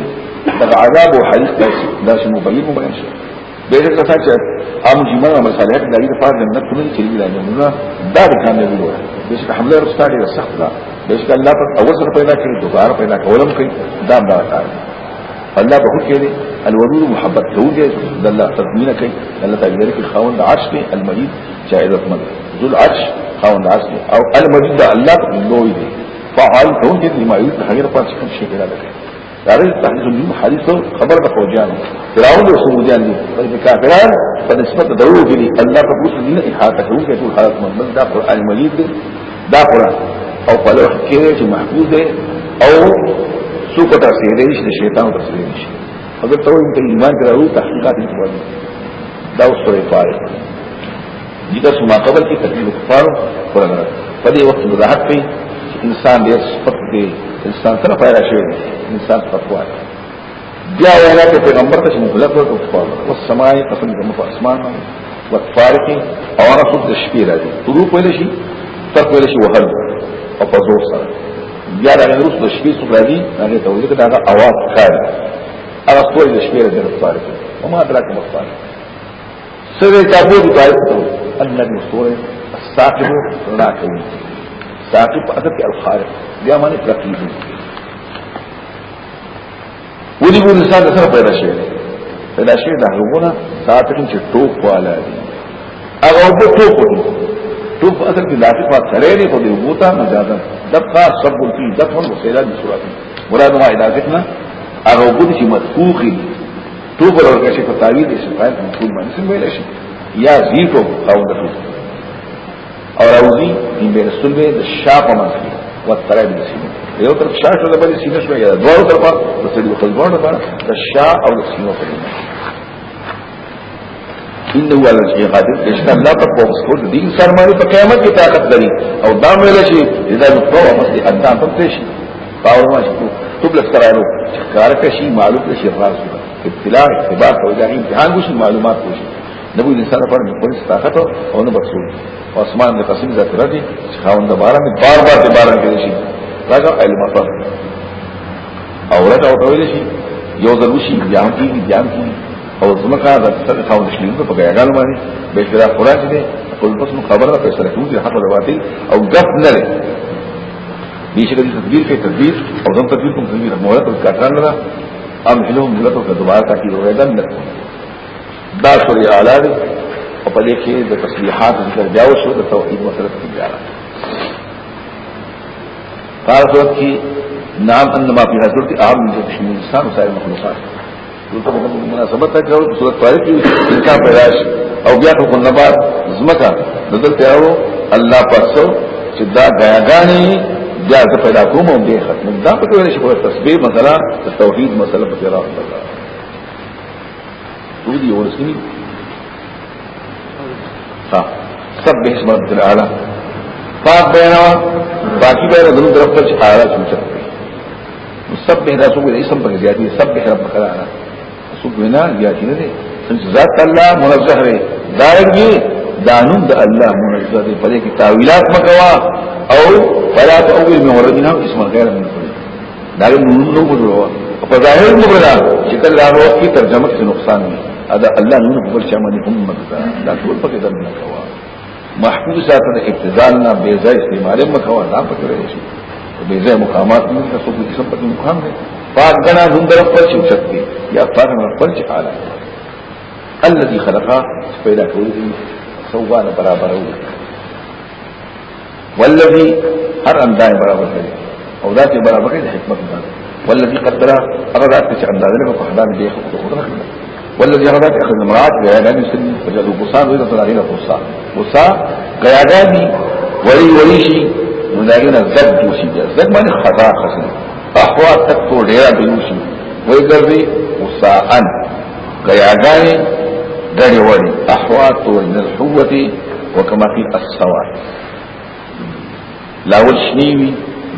دا عذاب و حریق دا سنو بلی مبین شئی دغه څه چې عام جمعه او د دې په اړه نن کومې چې ویل نه دا د کامیابی وروه د شي حمله رسټاري او سخت ده د شي الله په اول سره پیدا کړي بار پیدا کولم کوي دا دا کار الله به حکم دی الورود محبت توجه د الله تضمین کوي الله تعالی لري خاوند عاشق المجيد المجید چې مند ذل عرش خاوند عاشق او المجيد الله لوی دی فعال توجه لما يريد هغه پاتې کوم شي پیدا داري تحديث طيب، من حديث خبر بخوجانه فرعون وخوجان دي طيب، كافران فنسبة ضرورة لي الله فقوص سنن إحاطة كون كتول حالات مرمز دا قرآن مليد دي دا قرآن او فلوح كيري محفوظ دي او سوق تأثيريش دي شيطان تأثيريش حضر تقول انت الايمان تراهو تحقيقات انتواني دا وصر فارق جدا سما قبل کی تقلیل کفار قرآن رد فدی وقت مضاحق پی انسان دیر صفت دیر انسان سره پیدا شوی انسان تقوا بیا وینا ته پیغمبر ته مهلت ورکړو په والسماء قسم دې په اسمان او فارق او رفض د شپې راځي ورو په لشي تر په لشي وهل او په زور سره بیا د نورو د شپې څو راځي هغه ته ویل دا اواز کار هغه په لشي شپې راځي په طارق او ما درک مو فارق سره تاسو د طارق ته النبي سوره الساقب راکوي تعقیب اصل کې الخارق بیا معنی ترقیب ودي ګور انسان سره پیدا شوی دی پیدا شوی د هغهونه ساتل چې ټوپ والا دی هغه په ټوپ دی ټوپ اصل کې داسې په سره نه خو دی وتا مجازا دفع سب فی دفع وسیلہ د صورت مراد ما اضافتنا هغه ګور چې مدقوقی ټوپ ورکه شي په تعویل اسفاعت مفهوم باندې سم ویل شي یا زیتو او دفع او روزي دین به رسول به د شاپ منځ کې وتره د سینې یو طرف شاپ له بل سینې شوی دا دوه طرفه د سړي په ځوان باندې در شاق او د سینې په لري انه هو الذي قادر چې اللہ پر پوکس د دین سره باندې په قیامت طاقت داری او دا ویل شي اذا نقوا مسلی ادا پر تیشی پاور ما شکو تب سرانو کار معلوم شي راز ابتلاء اختبار او امتحان وشي معلومات وشي نبوی دې سره پر پولیس طاقت او نو بسول او اسمان د قسم ذات راځي چې خاوند بارا می بار بار دې بارا کې شي راځه علم اصل او راځه او ټول شي یو ځل وشي بیا هم کیږي بیا هم کیږي او زمکا د سره خاوند شي نو په ګاګال باندې به تر خوراک دې خپل بس مخابره په سره کوي حق او باطل او غف نه لري بیشک دې تدبیر کې تدبیر او زم تدبیر کوم تدبیر مولا پر کاران نه ام هلو ملتو کا دوبارہ تاکید ہوئے گا دا سوره اعلی دی او په دې کې د تسبیحات ذکر جاو شو د توحید مسله کې جاره تاسو کې نام انما په حضرت عام د تشمین انسان او سایر مخلوقات دلته په مناسبت ته جوړ سورۃ طارق کې انسان پیدا شي او بیا خلق النبات زمکا دلته یاو الله پاسو چې دا غیاګانی دا پیدا کوم او دې ختم دا په کوم شي په تسبیح مثلا توحید مسله په راځي پوری اور سی ہاں سب بے حسمت دل آلہ پاک بینا باقی بینا دنو طرف پر چھارا چھو چکتے سب بہرا سو کوئی اسم پر زیادی سب بہرا بکر آلہ سو بنا زیادی نہ دے سمجھ ذات اللہ منظہ رے دارنگی دانون دا اللہ منظہ دے پلے کی تاویلات مکوا او فلا تاویل میں وردنا اسم غیر من فرد دارنگی نمونوں کو دلوا فظاہر مبردا شکل دارو کی ترجمت سے نقصان نہیں هذا الله نور بل شمنه هم مګزا دا ټول پکې من نه کوا محفوظ ساته د ابتذال استعمال مکوا دا پکې راشي بے ځای مقامات من تاسو په څه په مقام فاق جنا غنا زندر پر چې شکتي یا فاق نه پر چې حالا الذي خلقا پیدا کړی سوغان برابر وو والذي هر اندای برابر دی او ذات برابر دی حکمت باندې والذي قدر هغه ذات چې اندازه له په حدان دی خو خدای والذي غدت اخذ المرات غيادان يسلم فجدوا بصار وإذا تدارينا فرصا بصار غياداني ولي وليشي مدارين الزد دوشي بيا الزد ماني خطا خسن احوا تكتو ديرا بيوشي وإذا بي ان غياداني داري ولي احوا طول من الحوة وكما في السواد لاول الشنيوي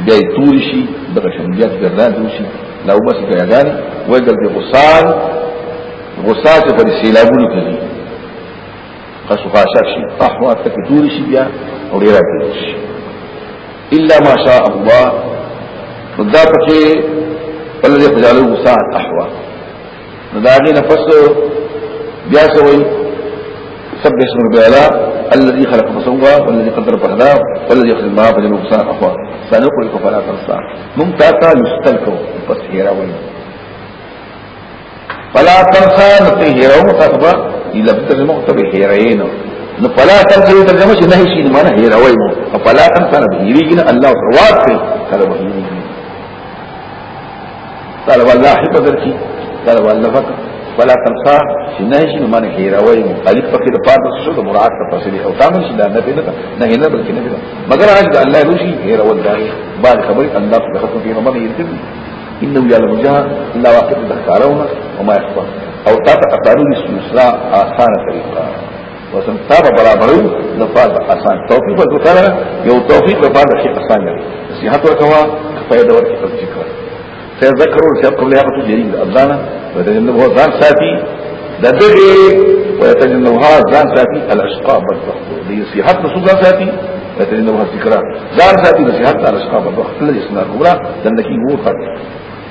بیا تورشي دغه شنجات ګرځان دوشي لاو بس غیاداني وإذا بي غصان غصات پر سیلابون کوي قصو خاشاک شی احوات تک دور شی بیا او ریرا راځي شي الا ما شاء الله دا پکې بلل خجالو غصات احوات ندا غي نفس بیا سوي سبح اسم ربنا الذي خلق فسوى والذي قدر فهدى خلق يخرج الماء فجعله غصا احوا سنقرئك فلا تنسى ممتاز مستلكو بس هيرا وين فلا تنسى نتهيرون تقبا اذا بتر مكتب هيرين نو فلا تنسى ترجمه چې نه شي معنی هيروي او فلا تنسى هيرين الله روات کوي کله هيرين قال والله بدر کی قال والله فقط فلا تنسى نه شي معنی هيروي الف فقط د پاره شو د مراد تفصیل او تامن شي دا نه پیدا نه نه بلکې نه پیدا مگر اج الله روشي هيرول دا بعد خبر الله په خپل پیغمبر یې انه يلغجها الا واقف تختارون وما يخفى او تابع قالوا يسرع آسان طريقا وسم تابع برابرو لفاظ آسان توفيق وذكرنا يو توفيق لفاظ شيء آسان يعني نصيحت ورکوا فائدہ ورکوا ذکر سيذكروا الشيخ قبل يقتل جليل الله ويتجنبها ذان ساتي ددغي ويتجنبها ذان ساتي الاشقاء بالضغط دي نصيحت نصوص ذان ساتي ويتجنبها الذكرى ذان ساتي نصيحت الاشقاء بالضغط الذي سنة الكبرى لأنك يمور خاتم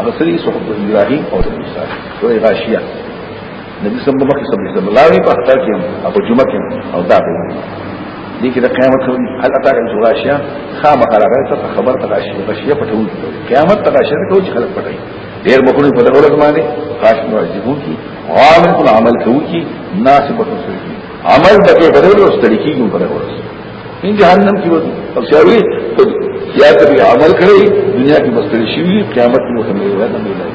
هغه سری صحب ابراهيم او موسی او غاشيه نبی صلی الله علیه وسلم صلی الله علیه په اختر کې او جمعه کې او دا به دي کې د قیامت هل اتاک الغاشيه خامه راغی ته خبر ته غاشيه غاشيه پټول قیامت ته غاشيه ته چې خلک پټي ډیر مخونی په دغه ورځ باندې غاشيه واجبو کی عامل په عمل کوي کی ناسبه تسوي عمل دغه په دغه ورځ طریقې کوم په دغه ورځ ان جهنم کې وځي او شاوي یا کبھی عمل کرے دنیا کی مستری شیوی قیامت کی مسلم نہ ملے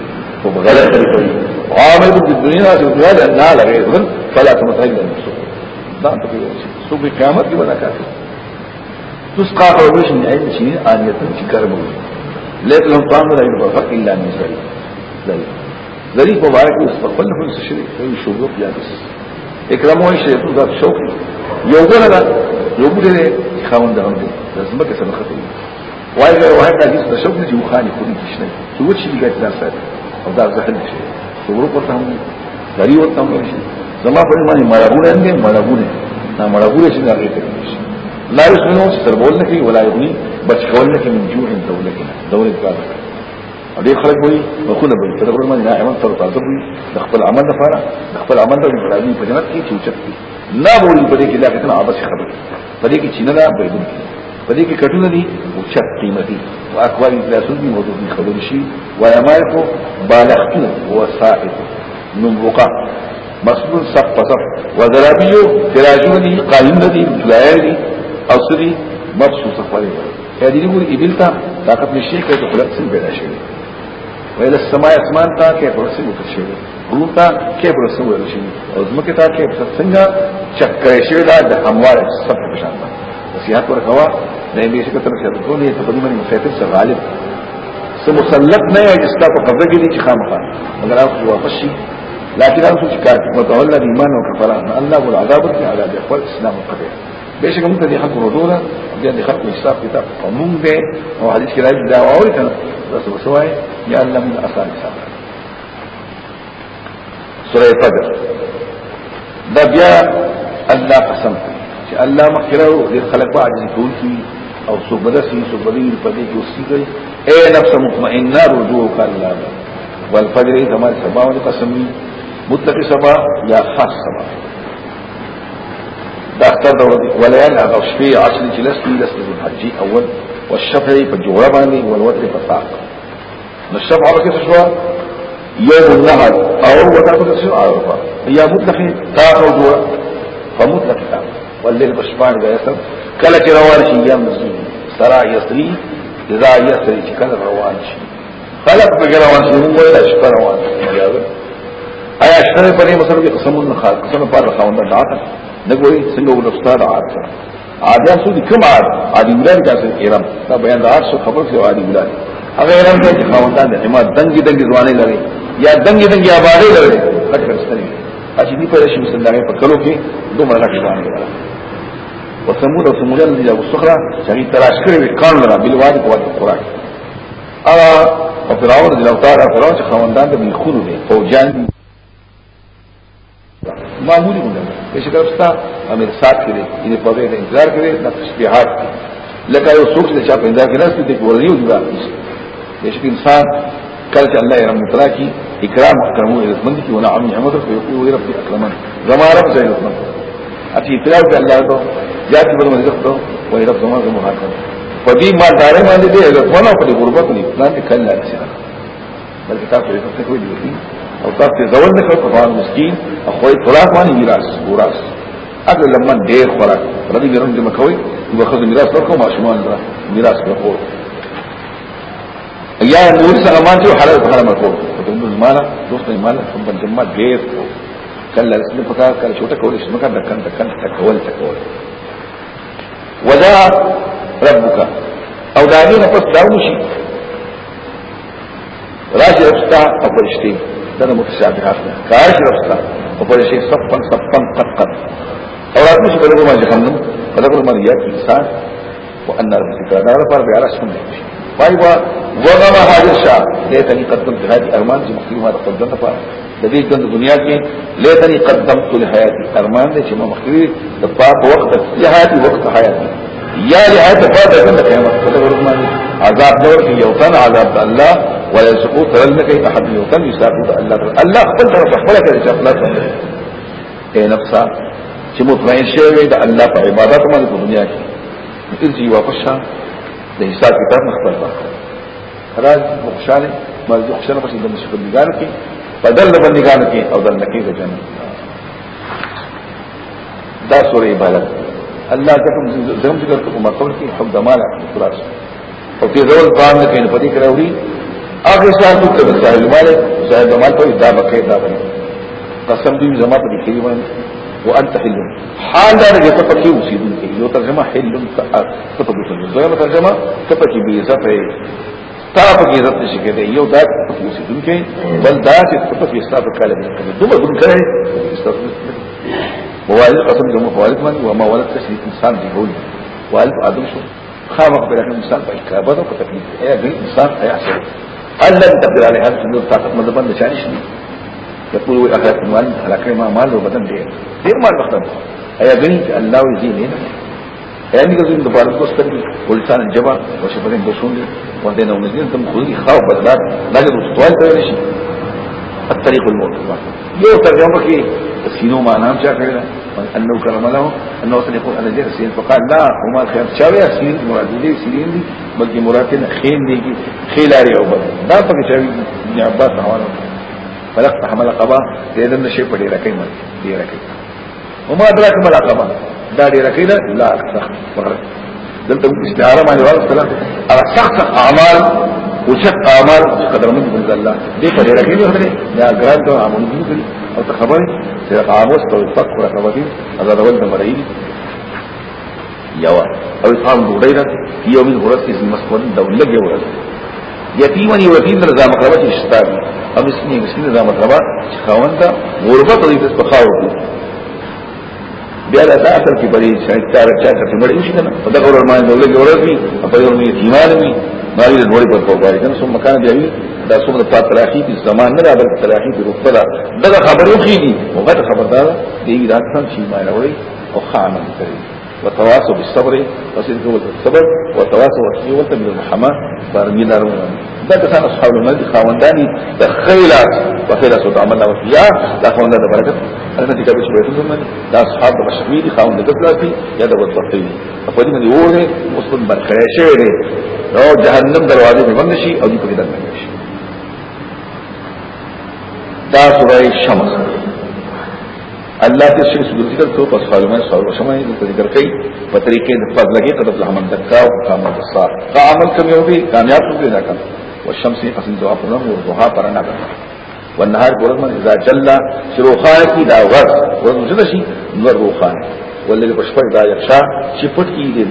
وہ غلط طریقہ ہے عامل کی دنیا سے غیر نہ لگے ہن فلا تمتعن نفسه دا ته وایي سو به قیامت کی ولا کافی تسقى قربش من عين شيء آنية شكر موجود لیکن ہم قام رہے ہیں فرق الا من ذریع ذریع ذریع مبارک اس پر قلن فلس شریف فلن شروف جادس اکرامو ہے شریف ذات شوق یوگو لگا یوگو لگا خاون دغم دے لازم بکسا نخطی وای دا وای دا هیڅ بشو نه جو خاني خوري کښنه چې و چې لګا ځان سره او دا زه نه شي ورو په تام غری و تام شي زما په معنی مړغونه نه مړغونه نه مړغونه شي هغه ته شي لا یسمنو چې تر بول نه کوي ولا یغني بچ کول نه کوي من جوع دولته دولت کار او دې خلک وایي وکونه به تر بول معنی نه عمل تر تعذب وي د خپل عمل لپاره د خپل عمل د برابرۍ په جنت کې چوچت نه بولی په دې کې دا کتن عباس خبره په دې کې چینه دا بيدون کې پدې کې کټونه دي او چت قیمتي او اقوال ثلاثه دي موضوع دي خبر شي و یمایکو بالغتو هو صائب نمرقه مسلول صف صف و ذرابیو تراجون دي قالون دي دلائر دي اصري مبسوط صفالي یا دې ګور ایبلتا طاقت نشي کې ته خلق سن پیدا شي ویل السماء اسمان تا کې پرسي وکړي غلو تا کې پرسي وکړي او زمکه تا کې څنګه چکرې شي دا د هموار صف په شان ده نصيحت ورکوا नहीं बेशक तरफ से तो नहीं तकरीबन मुसैतिब से गालिब से मुसलत नहीं है کے तो कब्जा के लिए खाम खा मगर आप वापस शी लाकिन आप सोच का मतौला ईमान और कफरा अल्लाह को عذاب के आदाब है पर इस्लाम खबे बेशक हम तरी हक رضورا دې د خلکو حساب کتاب قانون دے اور حدیث کې راځي دا واوري کنه تاسو سوائے یا اللہ من اسان حساب سورہ فجر دا بیا قسم چې الله مخکره دې خلک عاجز او صبرسی صبری پدی گسی گئی اے نفس مطمئنہ رجوع کا اللہ والفجر ایت ہماری سبا والے قسمی متقی سبا یا خاص سبا دا اختر دورتی ولیان اگر شفی عشر چلسلی لسلی دن حجی اول والشفعی پا جورا بانی والوطر پا ساق نشفع کسی شوا یوم النهر اول وطاقت سر عرفا یا متقی تاق و جورا فمطلقی تاق والليل بشبان بيسر کله چې روان شي یم سرا یسری اذا یسری چې کله روان شي خلق به روان شي موږ ولا شپه روان مجاز آیا شپه په دې مسلو کې قسمونه خاص قسم په اړه خوند دا تا نه ګوري څنګه ولستار عادت عادیا سو دي کوم عادت عادی ولر کا سر ایرم دا بیان دار سو خبر سو عادی ولر هغه ایرم ته خوندان دي ما دنګي دنګي ځواني لري یا دنګي دنګي آبادي لري کټ کټ ستري اچي دې په رشي مسلمان په کلو کې دوه مرګ ځواني لري و سمود او سمودان دي او سخرا چې تراش کړی وي کان لرا بل واد په واد قران او فرعون دي لو تعالی فرعون چې خواندان د ملخونو دي فوجان معمولی ګنده په شکل ستا امیر سات کړي یې په دې انتظار کړي د تشبيهات لکه یو څوک چې چا په انتظار کې نشته د ورنیو دی بشک انسان کله چې الله یې رحم تعالی کی اکرام کرمو عزت مند کی ونه عم نعمت او یو رب اکرمن زما رب زي عزت مند اسی اطلاع پہ اللہ کو جا کی بدم رزق دو وہی رب زمان سے محاکم فدی مالدارے ماندے دے عزت مانا فدی غربت نہیں پلان دے کھل لائے سینا بلکہ تاپ تو عزت سے کوئی دیوتی اور تاپ تے زور نکھر ففان مسکین اخوئی خوراک مانی میراس وراس اگر لمن دیر خوراک ردی بیرون جمع کوئی یو خذ میراس ورکو معشومان را میراس ورکو یا نور سلمان جو حلال حرام ورکو تو مالا دوست مالا سبن جمع دیر ورکو كان لازم فكار کار شو تكول ايش مكان ده دکن دکن تكول تكول ودا ربك او داني نفس داو شي راشي رفستا او فرشتين ده انا متشابه عفنا كاشي رفستا او فرشتين صفا سپن قد قد او راتني شو بلغوا ما جهنم بلغوا ما رياك رب وان ربك لا رفع بعلاش من شيء طيب وغما هذا الشعب ليتني قد قلت هذه ارمان في مخيوم هذا قد جنة دغه د دې ژوند دنیا کې لیتنی قدمت لحياتي ارمان دي چې ما مخکري د پاک وخت د لحياتي وخت حياتي یا لحيات پاک د قیامت په ورځ باندې عذاب نور کې یو تن عذاب الله ولا سقوط لك احد یو تن یساقط الله الله خپل طرف خپل کې چې خپل طرف اے نفسا چې مطمئن شې د الله په عبادت باندې په دنیا کې ارجي واپس د حساب کتاب مخبر راځي خوشاله مرځي خوشاله پسې د مشکل دیګار کې بدل بندگان بندګانو کې او دل نکی د جنت دا سورې عبادت الله تکم زم ذکر کو مرتبه کې حب دمال خلاص او په ډول قام کې نه پدې کړوري اخر شان تو ته سائل مال سائل دمال په دا بکې دا بني قسم دې زما په کې باندې او انت حل حال دا چې په کې اوسېدونکې یو ترجمه حل تطبیق زما ترجمه کپکې بي زفه طرف کی عزت نشي کېدای یو دا تفوسی دن کې بل دا چې په تاسو حساب کاله نه کوي دومره دن کړي موالد قسم جمع موالد مانی وما والد تشريك انسان دی هوی والد ادم شو خام اقبر بلاك انسان په اکابه او په تکلیف ایا ګل انسان ایا شر اللہ تقدر علیہ حد النور طاقت مدبان بند چانش نه يقول وي اخرت من ما مال و بدن دي دير مال وختم ایا ګل الله وزینه يعني قصدين دبارة دوستن ولسان الجبا وشفتين بسون دي وهدين ومزين تم خذي خاو بدلات ناجد وستوال تغيرشي الطريق الموت يو ترجمه كي سينو ما نام چا کرده انه کرم له انه وصل يقول انا جير سين فقال لا وما الخير چاوي سين مراد دي سين دي بلکه مراد نه خين دي کی خيل اري او بل دا پکې چاوي ابن عباس حواله فلقت حمل قبا دې دنه شي پړي راکې مې دې راکې وما ادراك ما القبا دا ډیره کیده لا سخت دلته استعاره باندې وایو سلام او سخت اعمال او شق اعمال قدر من بن الله دې په ډیره کیده خبره دا ګران ته عمل دي او ته خبره چې قاموس ته فکر راوړي دا ډول د مړی یو او قام ډوډۍ را یو من ورځ کې مسکون دولت یو ورځ یتیمن یتیم در زما قربت اشتاب او اسمی مسکین زما قربت خوند غربت دې په خاور بیا دا کې بری چا ته مړ شي کنه په چار چار کرتی مڑ بڑا کروڑ میں جیوان بھی نوڑی پر کنه سم مکان دی دا څومره زمان نه راځي د جی بس تلاشی کی جمع میں خبردار دی دا څنګه شي ما خبر او خانم کوي وتواصوا بالصبر وسيد قوة الصبر وتواصوا والحيوة من المحماة بارمين أرمونا دا كسان أصحاب المنزل خاونداني دا خيلات وخيلات سود عملنا وفيا دا خواندان دا بركة أنا تيكا بيش بيتو زمن دا أصحاب دا بشمي دي خاوند قتلا في يا دا وطلقيني أفادي من يوره مصطن برخيشيني نو جهنم دروازي منشي أو دي بكتان منشي دا سورة الشمس اللہ کے ذکر تو پس سوال شیخر کو ذکر کئی پتری کے پد لگے قدر من دکا کا عمل کمی ہوگی کامیاب وہ وہ شمسی دعا پر نہ کرنا وہ نہار سیم اذا جلنا شروخا کی دا نور روخا ہے وہ دا چپٹ کی دے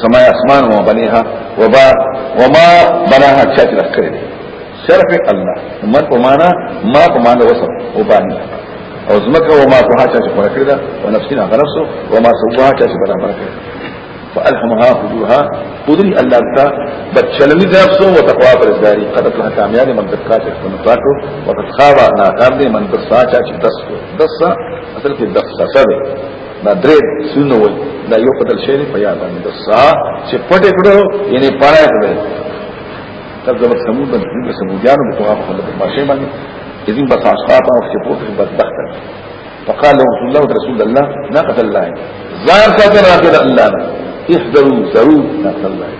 سمائے آسمان چاچ اچھا اچھا رکھ کرے دے شرف الله من په معنا ما په معنا وصف وباني او زمکه وما په حاجه چې پر کړی دا او نفسنا غلصو وما سوها چې برابر کړی فالهمها فجورها قدري الله تا بچلوي ځو او تقوا پر ځاري قد په کامیاب من د کا چې په نطاقو او قد خاب ناکام دي من د ساچا چې دس دس اصل کې دس سره دا درې سونو دا یو په دل شي په یاد باندې دس چې پټه کړو یعنی پاره کړو تذبر ثمود بن ثموديان بطغاهم خلقوا ما شيء من إذن بس أشخاصا وفشبوت في بدبختك فقال له رسول الله رسول الله ناقة الله زار كافر آخر الله احذروا زروا ناقة الله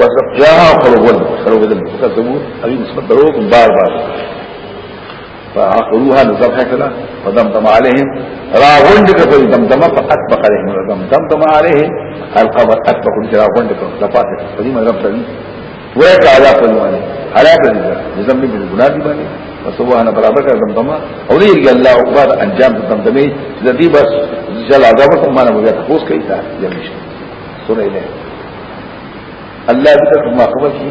وسقياها وخلوهن خلوهن وكذبوا أبي نسبة دروغ بار بار فعقلوها نظر هكذا فدمدم عليهم راغندك فالدمدم فأطبق عليهم دمدم عليهم القبر أتبق أطبق راغندك لفاتك فديما رب وہ آگا پلوانے ہلا کر لیا مجھے گنا نہیں مانی بس صبح برابر کر دم دماغ اور یہ اللہ انجام تو دم دے جاتی بس چل آگا کمانا ہو گیا تھا کھوس کہ سونے اللہ ابھی تک ماخبر کی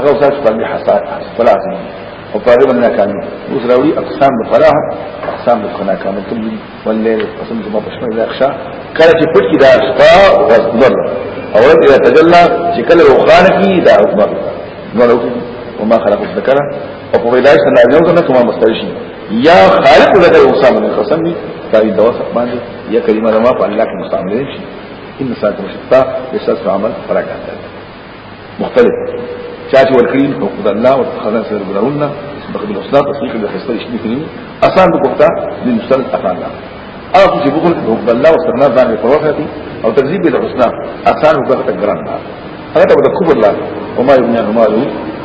اگر اس کا او پاره باندې ناکامي اوس راوي اقسام د فلاح اقسام د ناکامي تم ولل قسم ته په شمه اخشا کله چې پټ کی دا اشقا غزل او اذا تجلى شكل روخان کی دا اکبر ولو وما خلق الذكر او په ویلای سره نه کنه کومه مستوي یا خالق ذکر اقسام من قسم دي دا د وسط باندې یا کلمه ما په الله کې مستعمل شي ان ساتو شتا د عمل فرق مختلف شاتي والكريم حقوق الله واتخذنا سير بنهن اسمك بالحسنى تصديق بالحسنى يشبه كريم أصان بكفتا للمستند أفعنا أنا أقول بقول حقوق الله واستغناء ذان بفروحتي أو تكذيب بالحسنى أصان بكفتا جرانا هذا بدأ كبر الله وما يبني عنه ماله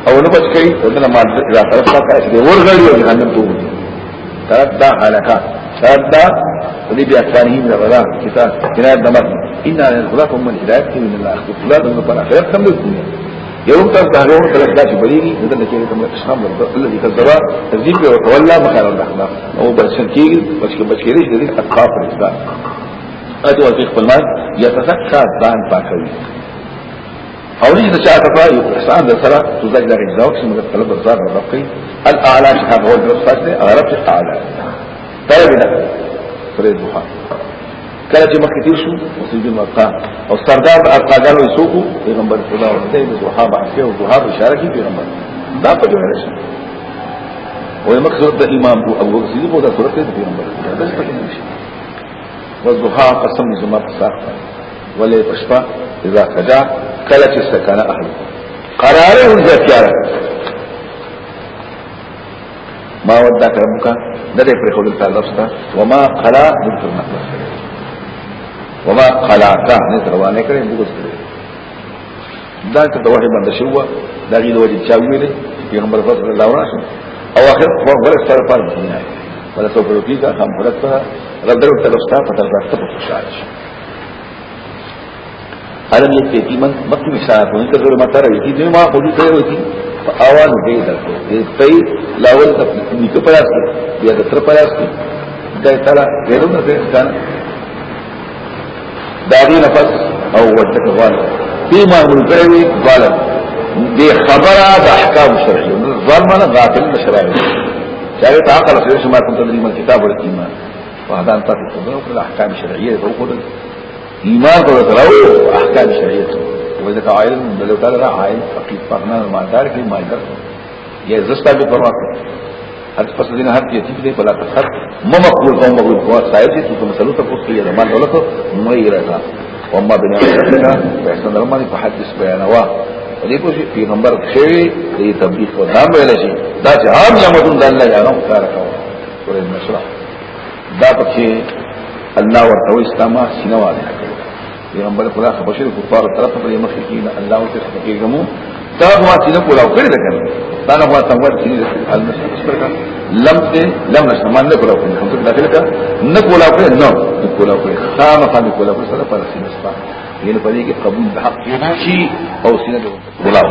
أو نبش كي وإننا ما إذا ترسل كأسده ورغلي وجهنم تومني تردى هلكات تردى ولي بأكفانهم لغلان كتاب كناية دمار إنا لنخلاكم من هدايتهم من الله أخذ فلاد من الطلع فيكتم للدنيا یو تر داغه مطلب دا چې بلیږي دغه چې کوم اسلام ورته الله دې کذبا تذیب او ولا مخال الله او بچن کیږي بچکه بچکه لري دغه اتقاف رسدا اته او خپل مال يتزکى ځان پاکوي او دې چې تاسو په یو احسان د سره تو ځای لري دا چې موږ طلب بازار راقي الاعلى شهاب هو الرصاص اعرف اعلى طلب نه فريد بوخاري کله چې مخکې تیر شو مسجد المقام او سردار د ارقاګانو یسوکو پیغمبر خدا او د صحابه او صحابه اشاره کی پیغمبر دا په جوړه شي او مقصد د امام ابو ابو سید په دا صورت کې پیغمبر دا بس پکې نشي وضحا قسم زما په ساق ولې پښپا اذا سجا کله چې سکانه اهل قراره ونځه تیار ما ودك ربك ده ده يقول تعالى وما قلا ذكر نفسك وما دا دا چې د د د وحي وحي باندې شو دې دې دې چاوي لري پیغمبر پر صلی الله علیه او اخر سره نه ولا سو هم ته ته ته ته لستا په په په په تر تر تیمن مکه ماته ما خو اواز درته لاول نیکه بیا تعالی پارا ځان اغینا نفس او ودک ظالم فیما ملتعوی ظالم دي خبره دا احکام شرعی ظلمنا غافل شرعی شاگه تا عقل اصیرش ما کنت دلیما کتاب و ایمان وهدان تاتی تنظر اکر احکام شرعیه دا اوکر إيمان قد تراو أحكام شرعیه وإذا عائل من دلو تعالی را عائل فقيد فاغنان المعدار في المعدار یہ زستا بھی پرواز هر پس دین هر کې چې دې بلا تخت ممقبول قوم مقبول هو صاحب دې څه مسلو ته پوښتې یا مال دولت نو یې راځه وما بنا ربنا فاحسن رمان فحدث بيانوا دې کو چې پیغمبر شوی دې تبلیغ او نام ویل شي دا چې عام نعمتون د الله جانو کار کاوه سورې مشرا دا پکې الله ورته استما سینواله پیغمبر خدا خبر شي کفار طرف په مخ کې الله ورته خبرې کوم تا ما چې نه کولاو کړی دا کنه دانا خوا تنوات چینی دے حال نشتا اسپر کا لم تے لم نشتا مان نکولاو کنی خمسک داخل کا نکولاو کنی نو نکولاو کنی خام خام نکولاو کنی صدا پر سینہ سپا یعنی پدې کې قبول د حق شي او سینه دې بلاو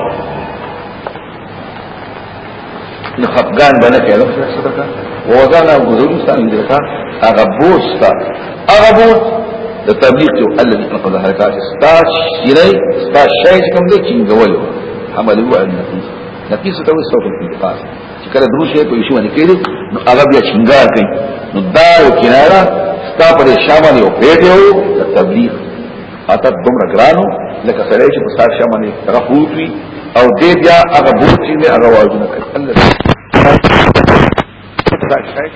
نو خفغان باندې کې له څه سره وځانا غوړوستان دې کا هغه بوستا هغه بوت د تبلیغ یو الذي نقض حرکات استاش یلی استاش شي کوم دې چې غول عمل هو ان تفیس ته وسو په انتقاص چې کله دروشه په یشو باندې کېږي نو هغه بیا شنګار کوي نو دا یو کناره ستا پر شامه یو پیټه یو تبلیغ اته دومره ګرانو لکه سره چې په ستا شامه نه راخوتوي او دې بیا هغه بوتي نه هغه واجبونه کوي الله دا شای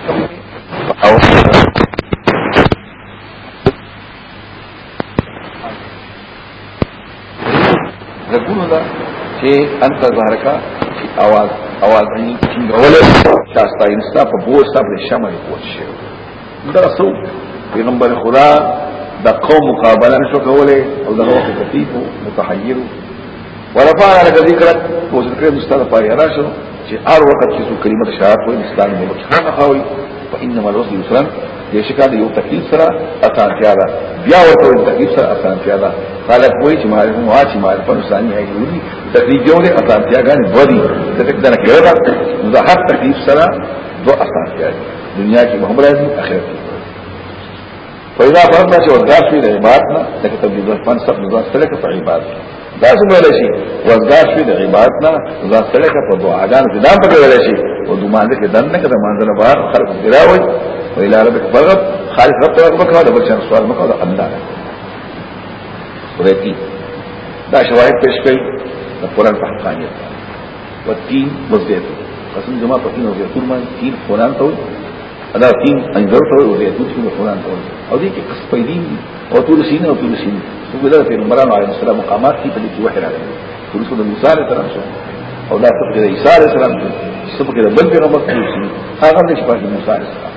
او رګونو دا چې انت ظاهر کا اواز اواز نه څنګه ولې شاستا انستا په بوستا په شمع کې شي دا سو پیغمبر خدا د قوم مقابله نشو کولای او د روح کثیف متحیر ورفعنا لك ذکرك وذكر مستند پاره راشو چې هر وخت چې کلمه شهادت وې اسلام نه مخه خاوي فانما الوصي يسرا یو شکا دی یو تکلیف سره اسانتیا ده بیا ورته یو تکلیف سره اسانتیا ده خلک وایي چې معرفت مو چې معرفت ثاني هي ضروري تکلیف یو نه اسانتیا غن بری تک دنه کې ودا نو دا هر تکلیف سره دو اسانتیا دي دنیا کې به هم راځي اخرت کې فإذا فرضنا چې وزدار شوي د عبادتنا لکه تبدیل رحمان سب نظام سره کې په عبادت دا څنګه ویل شي وزدار شوي د عبادتنا نظام سره کې په دعاګانو کې دا پکې ویل شي او د مانځ کې دنه کې د مانځ نه بار خلق ګراوي و الى ربك فرغب خالق رب ته رغبت کړه بل څه سوال مخه الله ورتی دا شواهد پیش کړي د قران په حقانيت و تین مزیت قسم جما په تین مزیت قران تین قران ته ادا تین انګر ته او زیت تین قران ته او دې کې قص پیدې او تور سینه او تور سینه څنګه دا پیغمبرانو علیه السلام مقامات دي په دې کې وحی راغلی ورسو د موسی علیه السلام او دا څنګه د عیسی علیه السلام څخه د بل پیغمبر څخه هغه نشي په موسی علیه السلام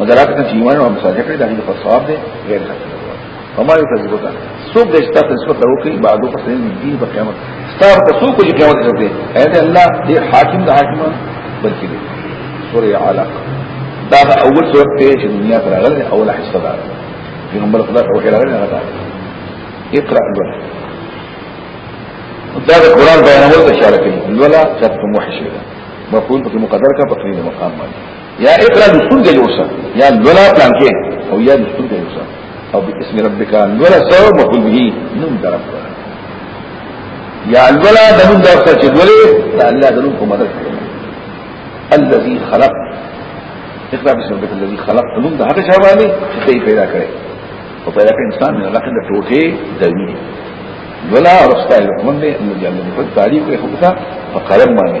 مدرات کن چې ایمان او مساجه کړی دغه په ثواب دی غیر ځکه فما یو تجربه ده څوک د اشتاق نسبت له کوي بعدو په سین دین په قیامت ستاره ته څوک چې قیامت کوي اې الله دې حاکم د حاکمان بلکې دې سورې علق دا اول صورت ته چې دنیا پر راغله اول حصہ ده پیغمبر خدا او خیر راغله راغله اقرا القران دا قرآن بیانول ته اشاره کوي ولا تکم وحشه مفعول په مقدر کا په مقام باندې یا اقرا دستون دے جوسا یا لولا پلان او یا دستون دے جوسا او بسم ربکا لولا سو مقل به رب درب یا لولا دمون درب چې دولے دا اللہ دلون کو مدد کرنے اللذی خلق اقرا بسم ربکا اللذی خلق نوم ده هغه شابه چې پیدا کرے او پیدا کړ انسان نه لکه د ټوټه زمینه لولا رستا لقمان دے اللہ جعلنی خود تاریخ کو اخبتا فقرم مانے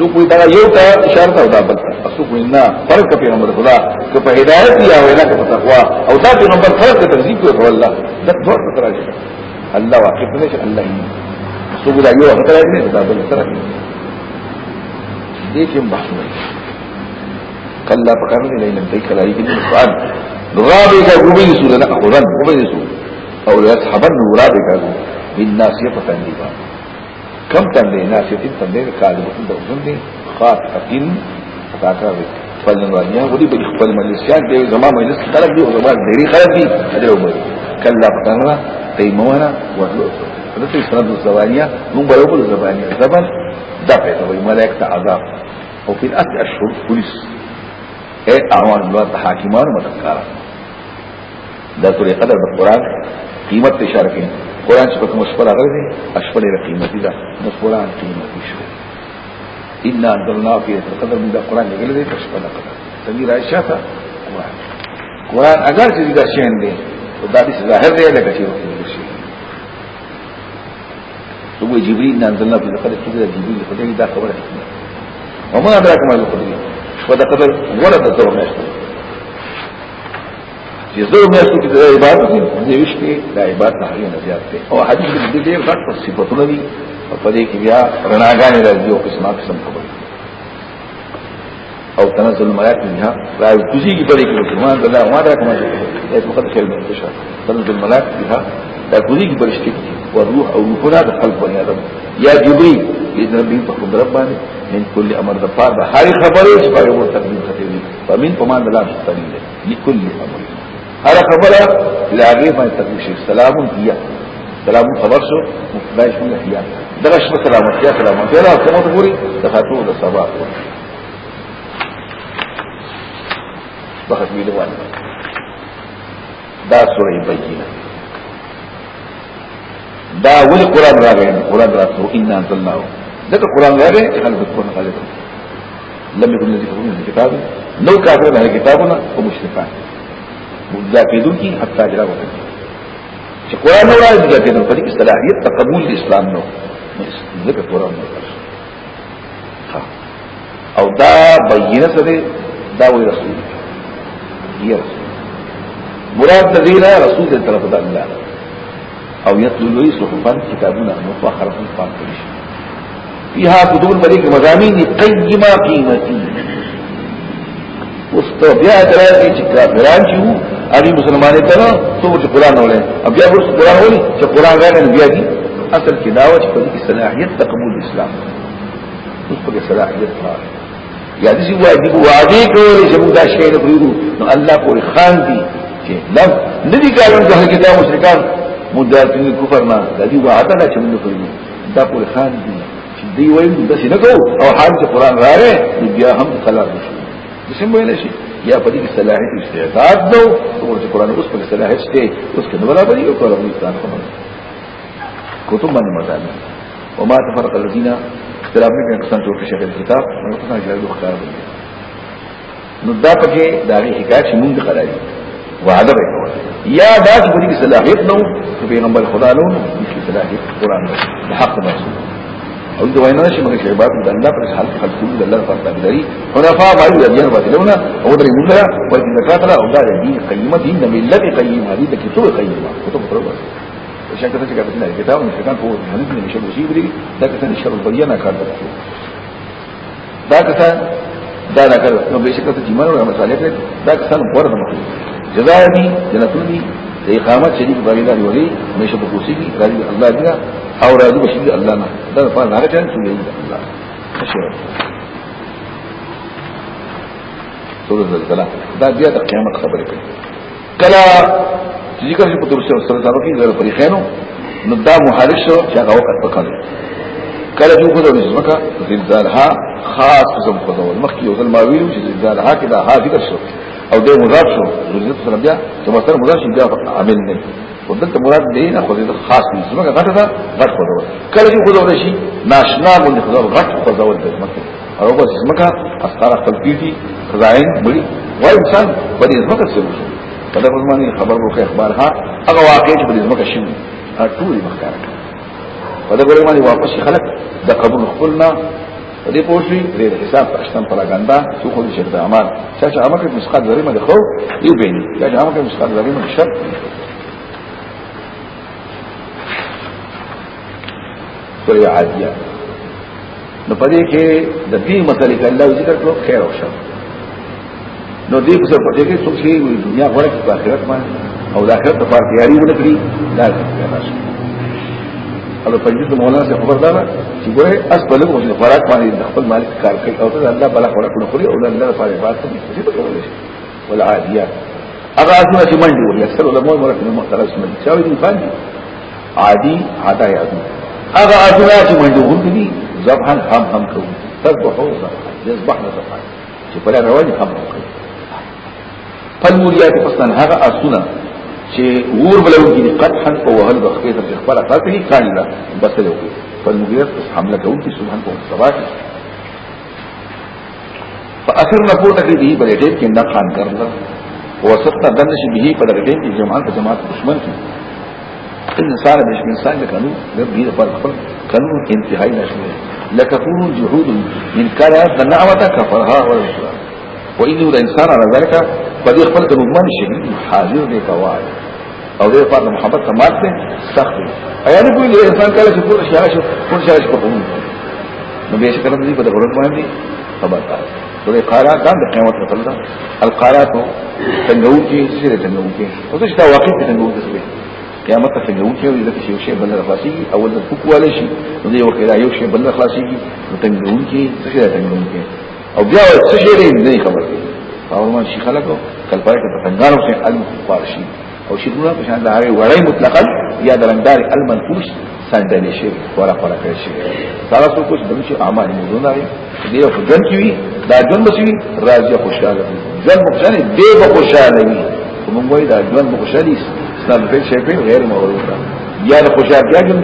دا یو اشاره فرق په په په پیغمبر خدا که که هدایت یا وینا تقوا او دا دا فرق ته تنظیم کوي الله الله راځي راځي واقف یې یو نه نه کې کې دې دې کلا سوال کا پہ نمبر اللہ کلّا پکڑی نہیں کلائی کے سو اور پتنگ کم تمرین ناسیتین تمرین کاذبتن دوزن دی خاطئتین تاکر دی فلن نواریان غلی بلی خپل مجلسیان دی زما مجلس کی خلق دی او زما دیری خلق دی ادر عمر کلا پتنرا موانا وحلو فلسی سند الزبانیہ من بلو بلو زبانیہ زبان دا پیدا وی ملیک تا عذاب او فی الاسل اشهر پولیس اے إيه اعوان اللہ تا حاکمان مددکارا دا سورہ قدر دا قرآن قیمت اشارہ قرآن چې په کوم شپه راغلی دی شپه ډېره قیمتي ده نو قرآن قیمتي شو ان انزلنا فی القدر من قرآن لګل دی په شپه قدر سمیر عائشہ تا قرآن اگر چې دا شین دی دا دې ظاهر دی لکه چې وکړي شي هو جبريل نزلنا في القدر كده په دې دا خبره موږ ادراك ما القدر ودا قدر ورد الزور ما يشتغل زه مې څه کې د عبادت دي ویش کې د عبادت نه نه زیات دي او حدیث دې ډېر غټ په صفاتونه دي په دې کې بیا رڼاګانې راځي او قسمه قسم خبر او تنزل الملائکه منها راځي کوزي کې په دې کې مسلمان الله ما راکمه دې په خاطر شیل منتشر تنزل الملائکه منها دا کوزي کې برشتي او روح او روحنا د خلق بني ادم یا جبريل باذن ربي فقد رباني من كل امر دفار دا هر خبره چې په ورته تقدیم ختمي فمن فمان الله تعالی لكل امر هر خبره ما باندې تقسیم سلام کیه سلام خبر شو مفدای شو کیه دغه شپه سلام کیه سلام کیه له کومه تقوري د خاطر د سبا وخت دا سوره بینه دا ولي قران راغی قران راځو ان انزلناه دغه قران راغی خل خلک په لم يكن الذين يؤمنون الكتاب نو كافر من الكتابنا ومشركون مجزا کېدو کې حتی اجرا وکړي چې قران نور راځي مجزا کېدو په دې کې صلاحيت تقبل اسلام نو ذکر قران نو او دا بینه سره دا وی رسول دی رسول مراد دې رسول دې طرف د الله او یتلوی صحفان کتابونه مطهره پاک کړی شي فيها كتب الملك مزامين قيمه قيمتي واستبيع دراسي چې کافران چې اړي مسلمانې ته ته چې قران ولې بیا ورس قران ولې چې قران غیر بیا دي اصل کې داوا چې په صلاحيت تقبل اسلام اوس په صلاحيت راځي یا دې واجب وعده کوي چې موږ دا شی نه پریږدو نو الله پورې خان دي چې لم ندي کارون د حقیقت مشرکان مدعتین کفر نه دا دې وعده نه چې موږ پریږدو دا پورې خان دي چې دی وایي دا څه نه کو او حال چې قران راغی بیا هم خلاف شي بسم الله یا په دې صلاحیت استعداد نو کوم چې قران اوس په صلاح شته اوس کې برابرۍ او کول افغانستان کوم کتب باندې مدان او وما تفرق الذين اختلاف نه کسان جوړ شي د کتاب نو څنګه جوړ اختیار دي نو دا په کې دا حکایت چې موږ قرایي وعده به کول یا دا چې په دې صلاحیت نو په پیغمبر خدا له دې صلاحیت قران حق مسلم او دې وینا شي مګر عبادت د الله پر حال کې خلق د الله پر تقديري حنفاء باندې د دین باطلونه او درې مولا او د زکات له او د دین قیمت دین د ملت قیمه دې د کتاب قیمه کتب پروا عشان كده كانت لنا الكتاب من الكتاب هو الحديث اللي مش مصيب دي ده كان الشر البينه كان ده ده كان ده انا كده لو بيشكل تجمعنا ولا مسالك ده كان ورد مخلوق جزاء دي جناتوني د اقامت چې دې باندې نه وي مشه په کوسي کې راځي الله دې او راځي بشي الله نه دا په هغه ټن چې دې الله خشوع سورۃ الزلزلہ دا بیا د قیامت خبره کوي کلا چې ذکر په درسه سره سره کې غیر فریقینو نو دا محالف شو چې هغه وخت پکاله کله چې خو د مزمکه زلزالها خاص زم خو د مخکې او زلماویل چې زلزالها کې دا ها ذکر شو او دې مضاف شو ضرورت سره بیا چې مثلا مضاف شي بیا عامل نه ودلته مراد دې نه خو دې خاص نه زما غټه ده غټ خو ده کله چې خو ده شي ناشنا باندې خو ده غټ خو ده ول او بس زما اثر خپل پیټي خزائن بړي وای انسان بړي زما څه شي په دغه باندې خبر ورکړي اخبار ها هغه واقع چې بړي زما شي ټول مخکاره په دغه باندې واپس خلک د قبول خپلنا دې پوښي دې حساب پښتن پراګاندا څو خو شرط عمل چې چې عمل کې مسقط لري مده خو یو بین چې عمل کې مسقط لري مده شرط سورې عادیه نو پدې کې د دې مسلې کې الله ذکر کړو خیر او شر نو دې څه پدې کې څو شي دنیا غوړه کې آخرت باندې او د آخرت په تیاری ونه کړی دا څه راځي او پنځه مولانا څخه خبردار چې ګوره اس په لږه باندې خوراک باندې خپل مالک کار کوي او ته الله بلا خوراک نه خوري او الله لپاره عبادت نه کوي په ټول شي والعاديات هغه اسنه چې منډي وي اکثر علماء مرکه معترض مني چې وایي باندې عادي عادي یادونه هغه اسنه چې منډي وي ذبحا هم هم کوي تذبحوا ذبحا يذبحن ذبحا چې بلا رواني هم کوي فالموريات فصلا هغه اسنه چې ور بلون کې قطحا او وهل بخیر د خبره فاتحه کان لا بس له کوي فالمغيرات اس حمله کوي چې سبحان الله سبحان فاثرنا پورته کې دی بلې ټیپ کې نه خان کړل او سخت دند شي به په دغه ټیپ کې جماعت جماعت دشمن کې ان ساره مش انسان د قانون د دې پر خپل قانون انتهایی نشوي لکفور الجهود من كان يظن نعمه كفرها ولا وإنه الإنسان على ذلك په دې خپل د رومن شي حاضر دی کوای او دې په محبت سمات دي سخت دی ایا نه کوئی انسان کله چې پوره شاله شو پوره شاله شو کوم نو به شکر دې په ضرورت باندې خبر تا تو دې قارات د قیامت رسول الله القارات څنګه وږي سره څنګه وږي او څه دا واقع څنګه وږي قیامت ته څنګه وږي دې چې یو شی بل خلاصي اول د حقوق والے شي نو دې وکړه یو شی بل خلاصي څنګه وږي څه څنګه وږي او بیا څه شی دې نه خبر دی باورمان شي خلکو کلپای ته پتنګانو سه المخبار شي او شیرونه په شان د هغه وړای مطلقا یا د رنگدار المنفوش سندل شي ورا خورا کړی شي تاسو څه کوم دمشي اعمال موضوع نه دی یو ځن کی وی دا ځن بسی راځي خوشاله ځن مخشانه دی به خوشاله وي کوم وای دا ځن مخشالي ستاسو په شي په غیر مورده یا د خوشاله ځن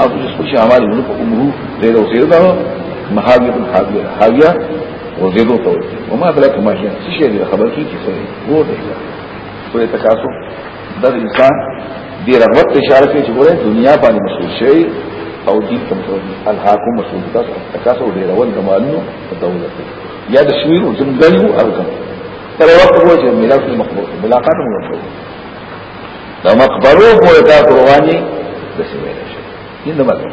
او څه خوش اعمال موږ په عمره غیر اوسېدا محاویه حاویه غورځېدو ته ورسي وما ادراک ما هي څه شی دی خبر کی کی سره وو دی سورې تکاسو د انسان دی رغبت اشاره کوي چې ګوره دنیا باندې مسؤل شي او دین ته مسؤل الحاکم مسؤل تاسو تکاسو دی روان د مالونو په دولت یا د شویر او جنګلو ارګم تر وخت وو چې ملاقات مقبول ملاقات مو وشو دا مقبره په تاسو رواني د سیمه نشه ینده مطلب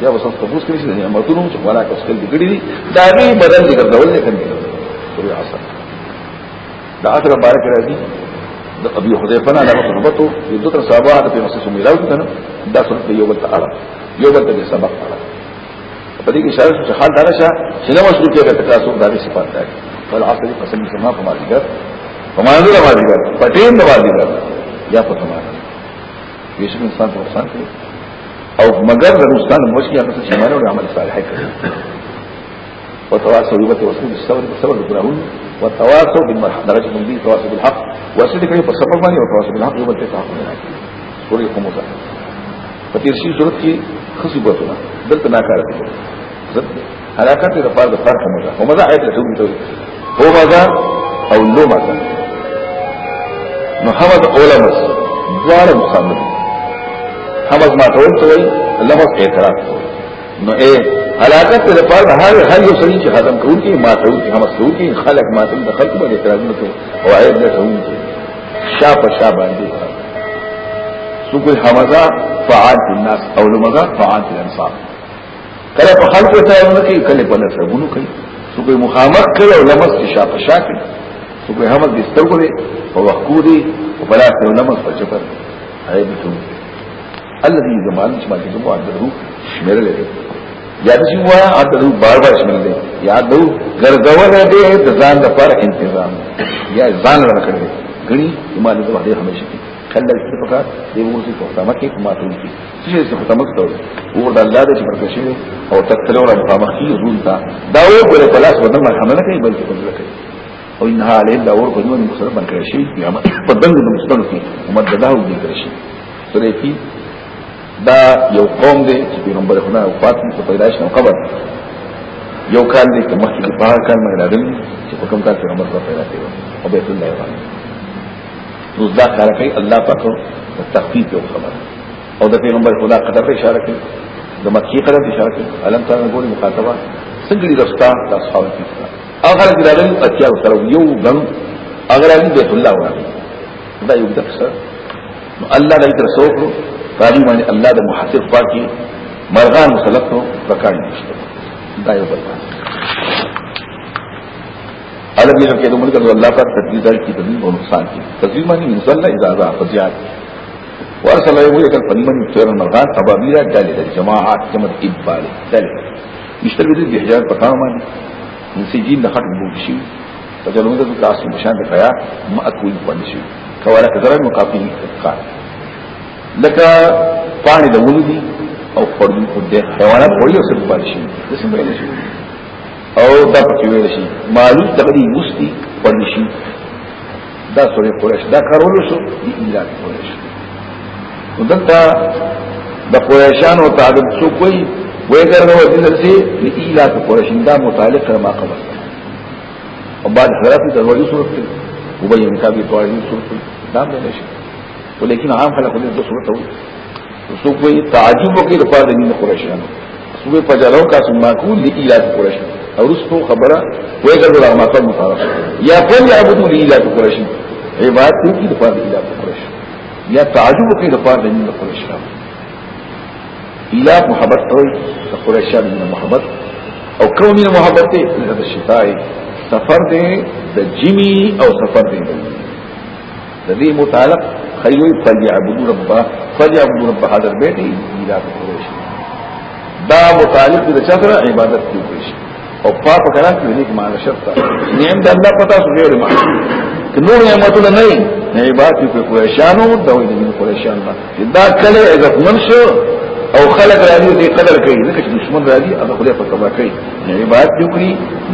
بیا وسم تبوس کړی چې نعمتونو چې خوراک اوس کړي ګړي دي دا به بدل دي ګرځول نه کوي سورې عصر دا اخر بارک راځي د ابي حذيفه نه علاوه صحبته د دوه صحابه په مسجد میلاو کنه دا سورې یو بل تعالی یو بل د سبق تعالی په دې کې شاعر چې حال دا نشه چې نو مشروع کې د تاسو د صفات ده فل عصر قسم سما په مالګر په مالګر په ټیم د مالګر یا په سما یې انسان په نقصان کوي او مگر دروستان موشکی اقصد شمانه و عمل صالحه کرده وتواصوا بتوصول الصبر بالصبر بالقرآن وتواصوا بالمرحمة درجة من دي تواصوا بالحق واسدك ايه بالصبر ماني وتواصوا بالحق يوم الفتح من الحق سورة خموسة فترشي سورة كي خصوبتنا دلت ناكارة تجد زد حلاكات رفار دفار خموسة ومذا عيب لتوقي توقي هو مذا او لو مذا نحمد اولمس دوار مخامل حبس ما تول توي لفظ اعتراف نو اے علاقت ته پر هر هر یو سړي چې ختم کوي کی ما تول کی حبس کوي کی خلق ما تول دخل کوي اعتراف نه کوي او عیب نه کوي شاپ شاپ باندې سو کوئی حمزه فعال الناس او لمزه فعال الانصار کله په خلق ته ونه کوي کله په نسبونو کوي سو کوئی مخامخ کوي او لمس شاپ شاپ کوي سو کوئی حمز دې سترګو دې او وقودي او بلاته لمس په جبر عیب ته الذي زمان چې ما ته کوم عددو شمیر لري یا د شي وا عددو بار بار شمیر لري یا دو ګرځول دې د ځان لپاره انتظام یا ځان لپاره کړی غني ایمان دې وحده همیشه کې کله چې په کار دې موږ څه کوو ما کې ما ته وي چې څه ختم کړو او د الله دې پر کشي او تکلو را مخامخي زون تا دا یو ګل پلاس ودن مرحمه نه کوي بلکې بدل کوي او انها عليه دا ور کوي مسلمان کړي شي یا په دغه مسلمان کې مدده او دې کړي شي سره کې دا یو قوم دی چې په پیغمبر خدا او فاطمه په پیدائش نو قبر یو کال دی چې مخکې په هغه کال مې راغلی چې په کوم کال پیغمبر په پیدا کړو او بیت الله باندې نو دا کار کوي الله پاک او تخفیف یو خبر او د پیغمبر خدا قدر په اشاره کوي د مکی قدر په اشاره کوي علم تعالی ګوري مخاطبه څنګه رستا د اصحاب کیسه اخر کې راغلی اتیا سره یو غن اگر علی بیت الله ورته دا یو دښه الله دې تر سوکو پاغي ماني الله د محاسب پاکي مرغان مسلطنو نو نشتر نشته دا یو بل عربی جو کې د ملک د الله پر تدبیر دار کی دلیل او نقصان کی تدبیر معنی انزل اجازه فزیات ورسل یو یو کل پنمن تیر مرغان ابابیرا دل د جماعات جمد ابال دل مشتل دې د حجاب پټان باندې نسجین د خط بو شي فجلمته د مشان د ما اكوي باندې شي کوله کذر مقابل لکه پانی د ولو دي او خوري خو د حیوانات وړي او څه پاتې شي د څه ویل شي او دا پکې ویل شي مالو تقدی مستي پړل شي دا سورې قریش دا کارولو شو دی ایران قریش نو دلته د قریشانو تعلق څو کوي وای ګرځو د دې چې دی ایران قریش دا متعلق سره ما قبل او بعد حضرت د ورځې صورت کې وبې انکابي په اړین صورت دا به نشي تو لیکن عام خلق ہونے تو صورت ہوئی تو کوئی تعجب کے رفا دینی میں قریش رہنا صبح پجاروں کا سما کو لکھ لیا تو قریش اور اس کو خبر وہ اگر وہ رحمات مطالعہ یا پھر یا بدو لکھ لیا تو قریش اے بات کی رفا دینی لاتو قریش یا تعجب کے رفا دینی میں قریش رہنا محبت ہوئی قریشا دینا محبت اور کرو مین محبت شفا ہے سفر دیں دا جمی اور سفر دیں دا لديه متعلق خيوي فليعبدوا رب فليعبدوا رب هذا البيت الى قريش دا متعلق د چتر عبادت کی قريش او پاپ کنا کی نیک معنا شرط نعم دا الله پتا سو غیر معنا کہ نور نعمتونه نه نه عبادت کی قريشانو دوی د قريشان دا کله عزت منشو او خلق راځي دې قدر کوي ځکه چې دشمن راځي هغه خدای په تبا کوي نو عبادت وکړي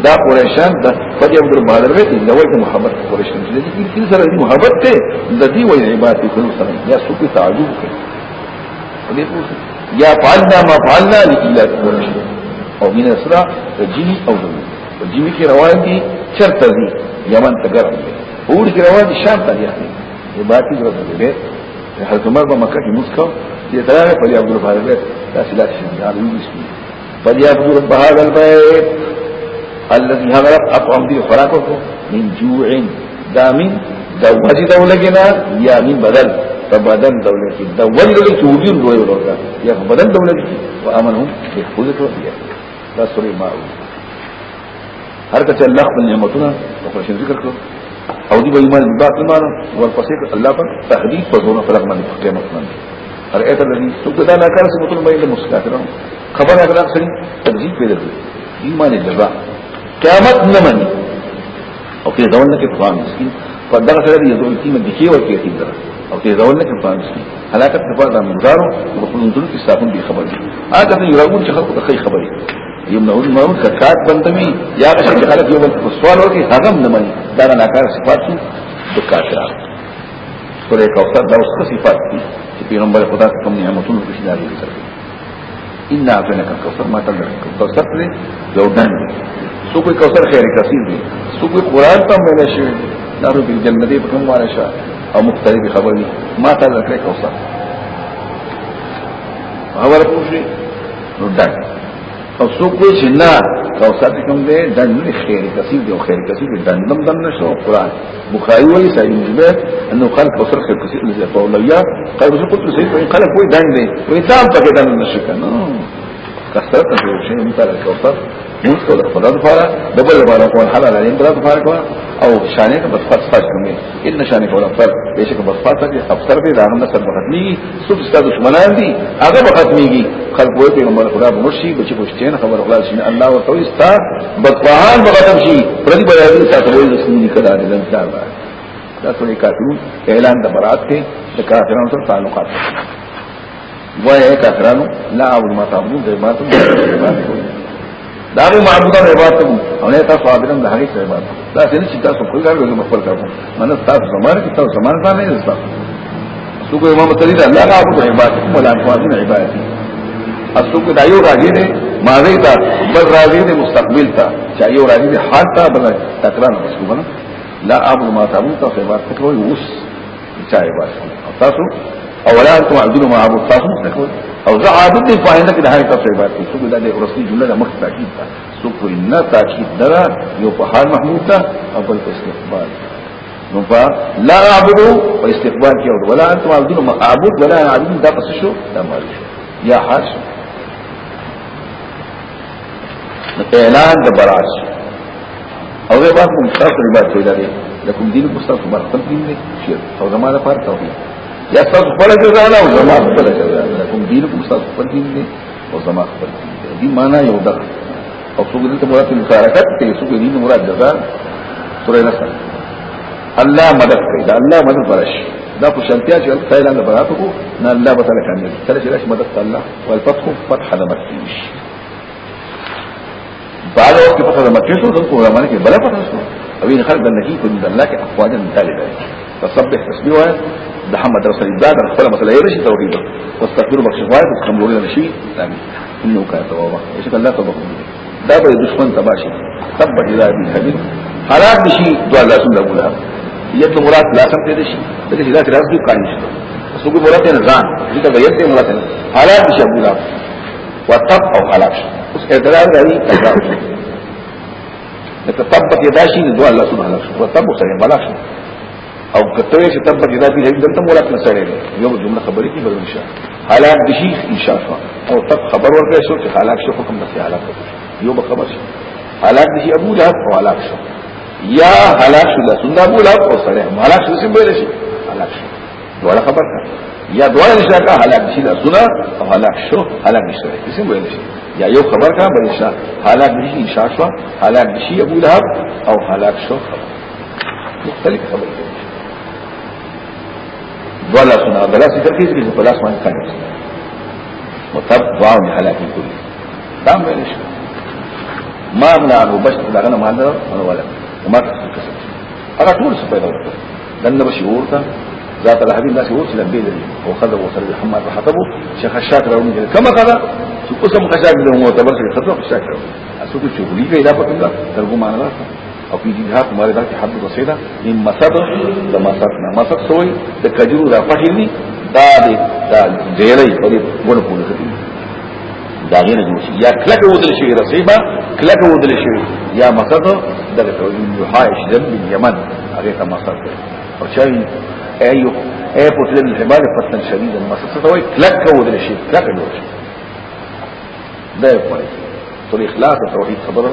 دا قریشان د فدی عبد البادر وی د وایته محبت قریشان دې کې سره دې محبت ته د دې وایي عبادت کوي سره یا سوق تعجب کوي دې یا فعلنا ما فعلنا لإله قریش او من اسرا جنی او دنیا جنی کې روان دي چرته دي یمن ته ګرځي اور کې روان دي شام ته دي عبادت ورته دې حضرت عمر په مکه کې مسکو سرجیاب گروپ بہار بہادر بے اللہ خراب ہو بدنگ مار ہر کسی اللہ کو نیا متنا شکر بھائی ماروسی اللہ پر تہذیب پر دونوں فرق مانی پڑے مت ارأيت الذي تبدا لا كان سبطن بين المسكافرون خبر اگر اکثر تنزیل پیدا کړي ایمان جزاء قیامت نه مني او کې ځول نه کې په مسكين په دغه سره یې ځول کې مدي کې ورته کې درا او کې ځول نه کې په مسكين حالات په فضا منظرو په منظر کې صاحب دي خبر دي هغه ته یو چې خلکو ته خي خبري یمنعون مرون زکات بندوي یا چې خلک یو بل سوال وکړي هغه نه مني دا نه کار صفات دي د کافرانو سورې کوثر دا اوس صفات دي پیغمبر خدا ته کوم نعمتونو کې شته دي تر ان اپ نه کوثر ما تل کوثر دې یو دن سو کوئی کوثر خیر کثیر دي سو کوئی قران ته مله شي دارو دې جنت په کوم واره شه او مختلف خبر دي ما تل کوثر خبر پوښي نو دن او څوک وی چې نه کوثر کوم دې دند خیر کثیر دی او خیر کثیر دی دندم دم نشو قران بخاری وی صحیح جبه انه قال کوثر خیر کثیر دی او لیا قال رسول قلت صحیح وی قال کوئی دند دی وی تام پکې دند نشو کنه کثرت ته شي مثال کوثر موږ کو خدا د فارا دبل بالا کول حلال علی امبرات فارا کو او شانه کا بس فاس فاس کمی ان شانه کو افسر بیشک بس فاس کی افسر به دانو نه سر بختمی سب ست دشمنان دی هغه بختمیږي خلق وې پیغمبر خدا مرشي بچ پوښتنه خبر خلاص شي الله او تو است بدپاهان بختم شي پردي بیان ساتل وې سنې کړه د انسان دا ټول کافرون اعلان د برات ته د کافرانو سره تعلقات وایي کافرانو لا او ما تعبدون د ما تعبدون دارو محبوبہ رہے بات ہم نے تا سوادرم دہاری سے رہے بات تا سیلی چیتا سو خوی کار گزم اکبر کرتا مانا تا سو سمار کی تا سو سمار کا نہیں دستا سو کو امام تلید ہے اللہ آپ کو رہے بات ہم ملان فوادی نہیں اس سو کو دائیو راجی نے ماضی تا بل راجی نے مستقبل تا چاہیو راجی نے حال تا بنا تکران اس کو بنا لا آپ ما ماتا بھول تا سو بات تکرو یوس چاہے بات تا او ولا انتم عبدون ما عبد تاسو نه کوي او زه عابد دي فاینده کې د هغې تفسیر باندې څه ګل د رسمي جمله د مخ تاکید ده سو کو ان تاکید درا یو په حال محمود ته او بل استقبال نو با لا عبد او استقبال کې او ولا انتم عبدون ما عبد ولا عبدون دا څه شو دا مال شو یا حاج اعلان د براش او به با کوم تاسو ریبات پیدا دي لکم دین مستقبل خپل دین دي او زمانه پر توحید یا تاسو خپل جزا نه او زما خپل جزا نه کوم دین کوم تاسو خپل دین دی او زما خپل دین دی دې معنا یو ده او څوک دې ته مراد مشارکت کوي څوک دې مراد جزا سورې نصر الله مدد کوي دا الله مدد ورش دا خو شانتیا چې خیر الله برات کو نه الله به تعالی کوي کله چې راش مدد الله والفتح فتح لمکیش بعد وقت په فتح لمکیش او دغه معنا کې بل فتح شو او ان خلق النجيب من الله کې اقوالا دالبه فسبح تسبيحا ده حمد رسول الله ده خلا مثلا يرش توحيده واستغفر مكشفات وكملوا لنا شيء امين انه كان توابا ايش قال لا تبقوا ده بده دشمن تباشي تبت الى أبي حبيب حرام بشي دعاء لا سنة أبو لهب يد مراد لا سنة تدشي تدشي ذاك الهب دي قائم شكرا سوق مراد ينزان يعني ذيك بيد مراد ينزان يعني حرام بشي أبو لهب وطب أو حلاك اس اعتراض رأي تقرار شكرا يتطبق يداشي دعاء لا سنة حلاك شكرا وطب وسيم او چې تب اور کتویہ چتمبر جدید بلاک میں یو جمله خبرې کې بدل شي حالات او تب خبر شو چې حالات شو حکم کم حالات یو به خبر شي حالات نہیں ابو لهب او حالات شو یا حالات شو سند ابو لهب او سره سڑے شو شي حالات شو بڑا خبر کا یا بڑا نشه کا حالات جیلا سنا او حالات شو حالات کسی شي یا یو خبر کا بل برشا حالات بھی ہی شاشو حالات ابو لهب او حالات شو خبر مختلف خبر دولا سنا غلاسی ترکیز کی غلاس مان کړي متبع حالات کل دا مې نشو ما نه بشت بس دا غنه مان نه ولا وما کسب هغه ټول څه پیدا وکړ دنه بشعور ته ذات الحبيب الناس يوصل البيت وخذ وصل الحمام فحطبه شيخ الشاكر ومن كما قال شو قسم خشاك لهم وتبرك خطر الشاكر اسوق شغلي كده بقى ترجمه انا او په دې حق ماره دا چې حد رسیدا ان مسد د مسد نه مسد سوی د کجرو را پټېنی دا دې دا جیلې په دې ونه پونه کړی دا غیر جوړ شي یا کلک ودل شي رسیبا کلک ودل شي یا مسد د یحایش ذنب یمن هغه ته مسد او چای ایو اے پوتل الحبال فتن شدید المسد سوی کلک ودل شي کلک ودل شي دا په طریق اخلاص او توحید خبره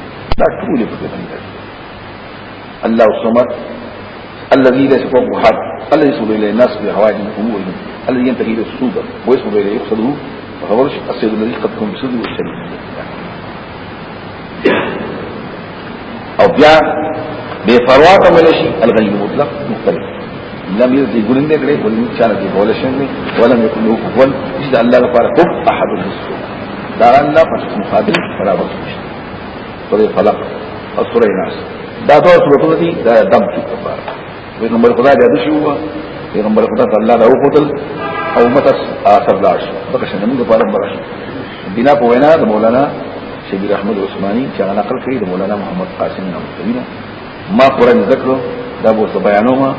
لا تولد في الناس الله الصمد الذي ليس فوقه حد الذي يصل الى الناس بحوائج امورهم الذي ينتهي الى الصوبه ويصل اليه يقصده فخبرش اصید الذي قد يكون بصدق والشريف او بیا بے پروا ته ولا شي الغيب مطلق مختلف لم يرد يقول ان ده ولا كان دي ولا شيء ولم يكن له كفوا اذا الله لفارق احد الرسل دار الله فمقابل فلا بد سوره خلق او سوره ناس دا دوه سورته دي دا دم کې کفاره پیغمبر خدا دې شو پیغمبر خدا تا اللہ دا قتل او متس اخر لاش بکشن شنه موږ په اړه راشه بنا په وینا مولانا شبیر احمد عثمانی چانا نقل کری دا مولانا محمد قاسم نومتوینا ما قران ذکرو دا بوست بیانو ما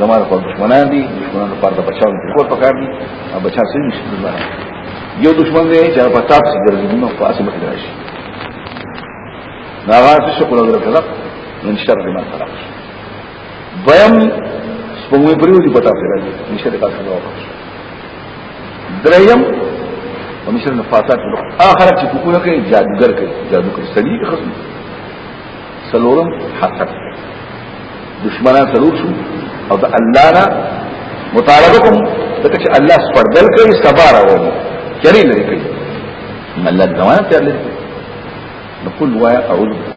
زماره په دشمنان دی دشمنان پار دا بچاو دي کول پکار دی او سنی سړي نشي یو دشمن دی چانا پا تاپسی ګرځي نو فاسی اسمه ناغات شکر او رزق من شر ما خلق دویم سپوږمۍ پریو دي پتا پیرا دي نشه د کاڅه وکړه دریم ومشه د فاسات لو اخر چې کو نه کوي جادوګر کوي جادو کوي سلی خصم سلورم حسد دشمنان سلور شو او د الله نه مطالبه کوم دغه چې الله سپردل کوي صبر او چری لري کوي مله زمانه تیار لري da waya ya a'udhu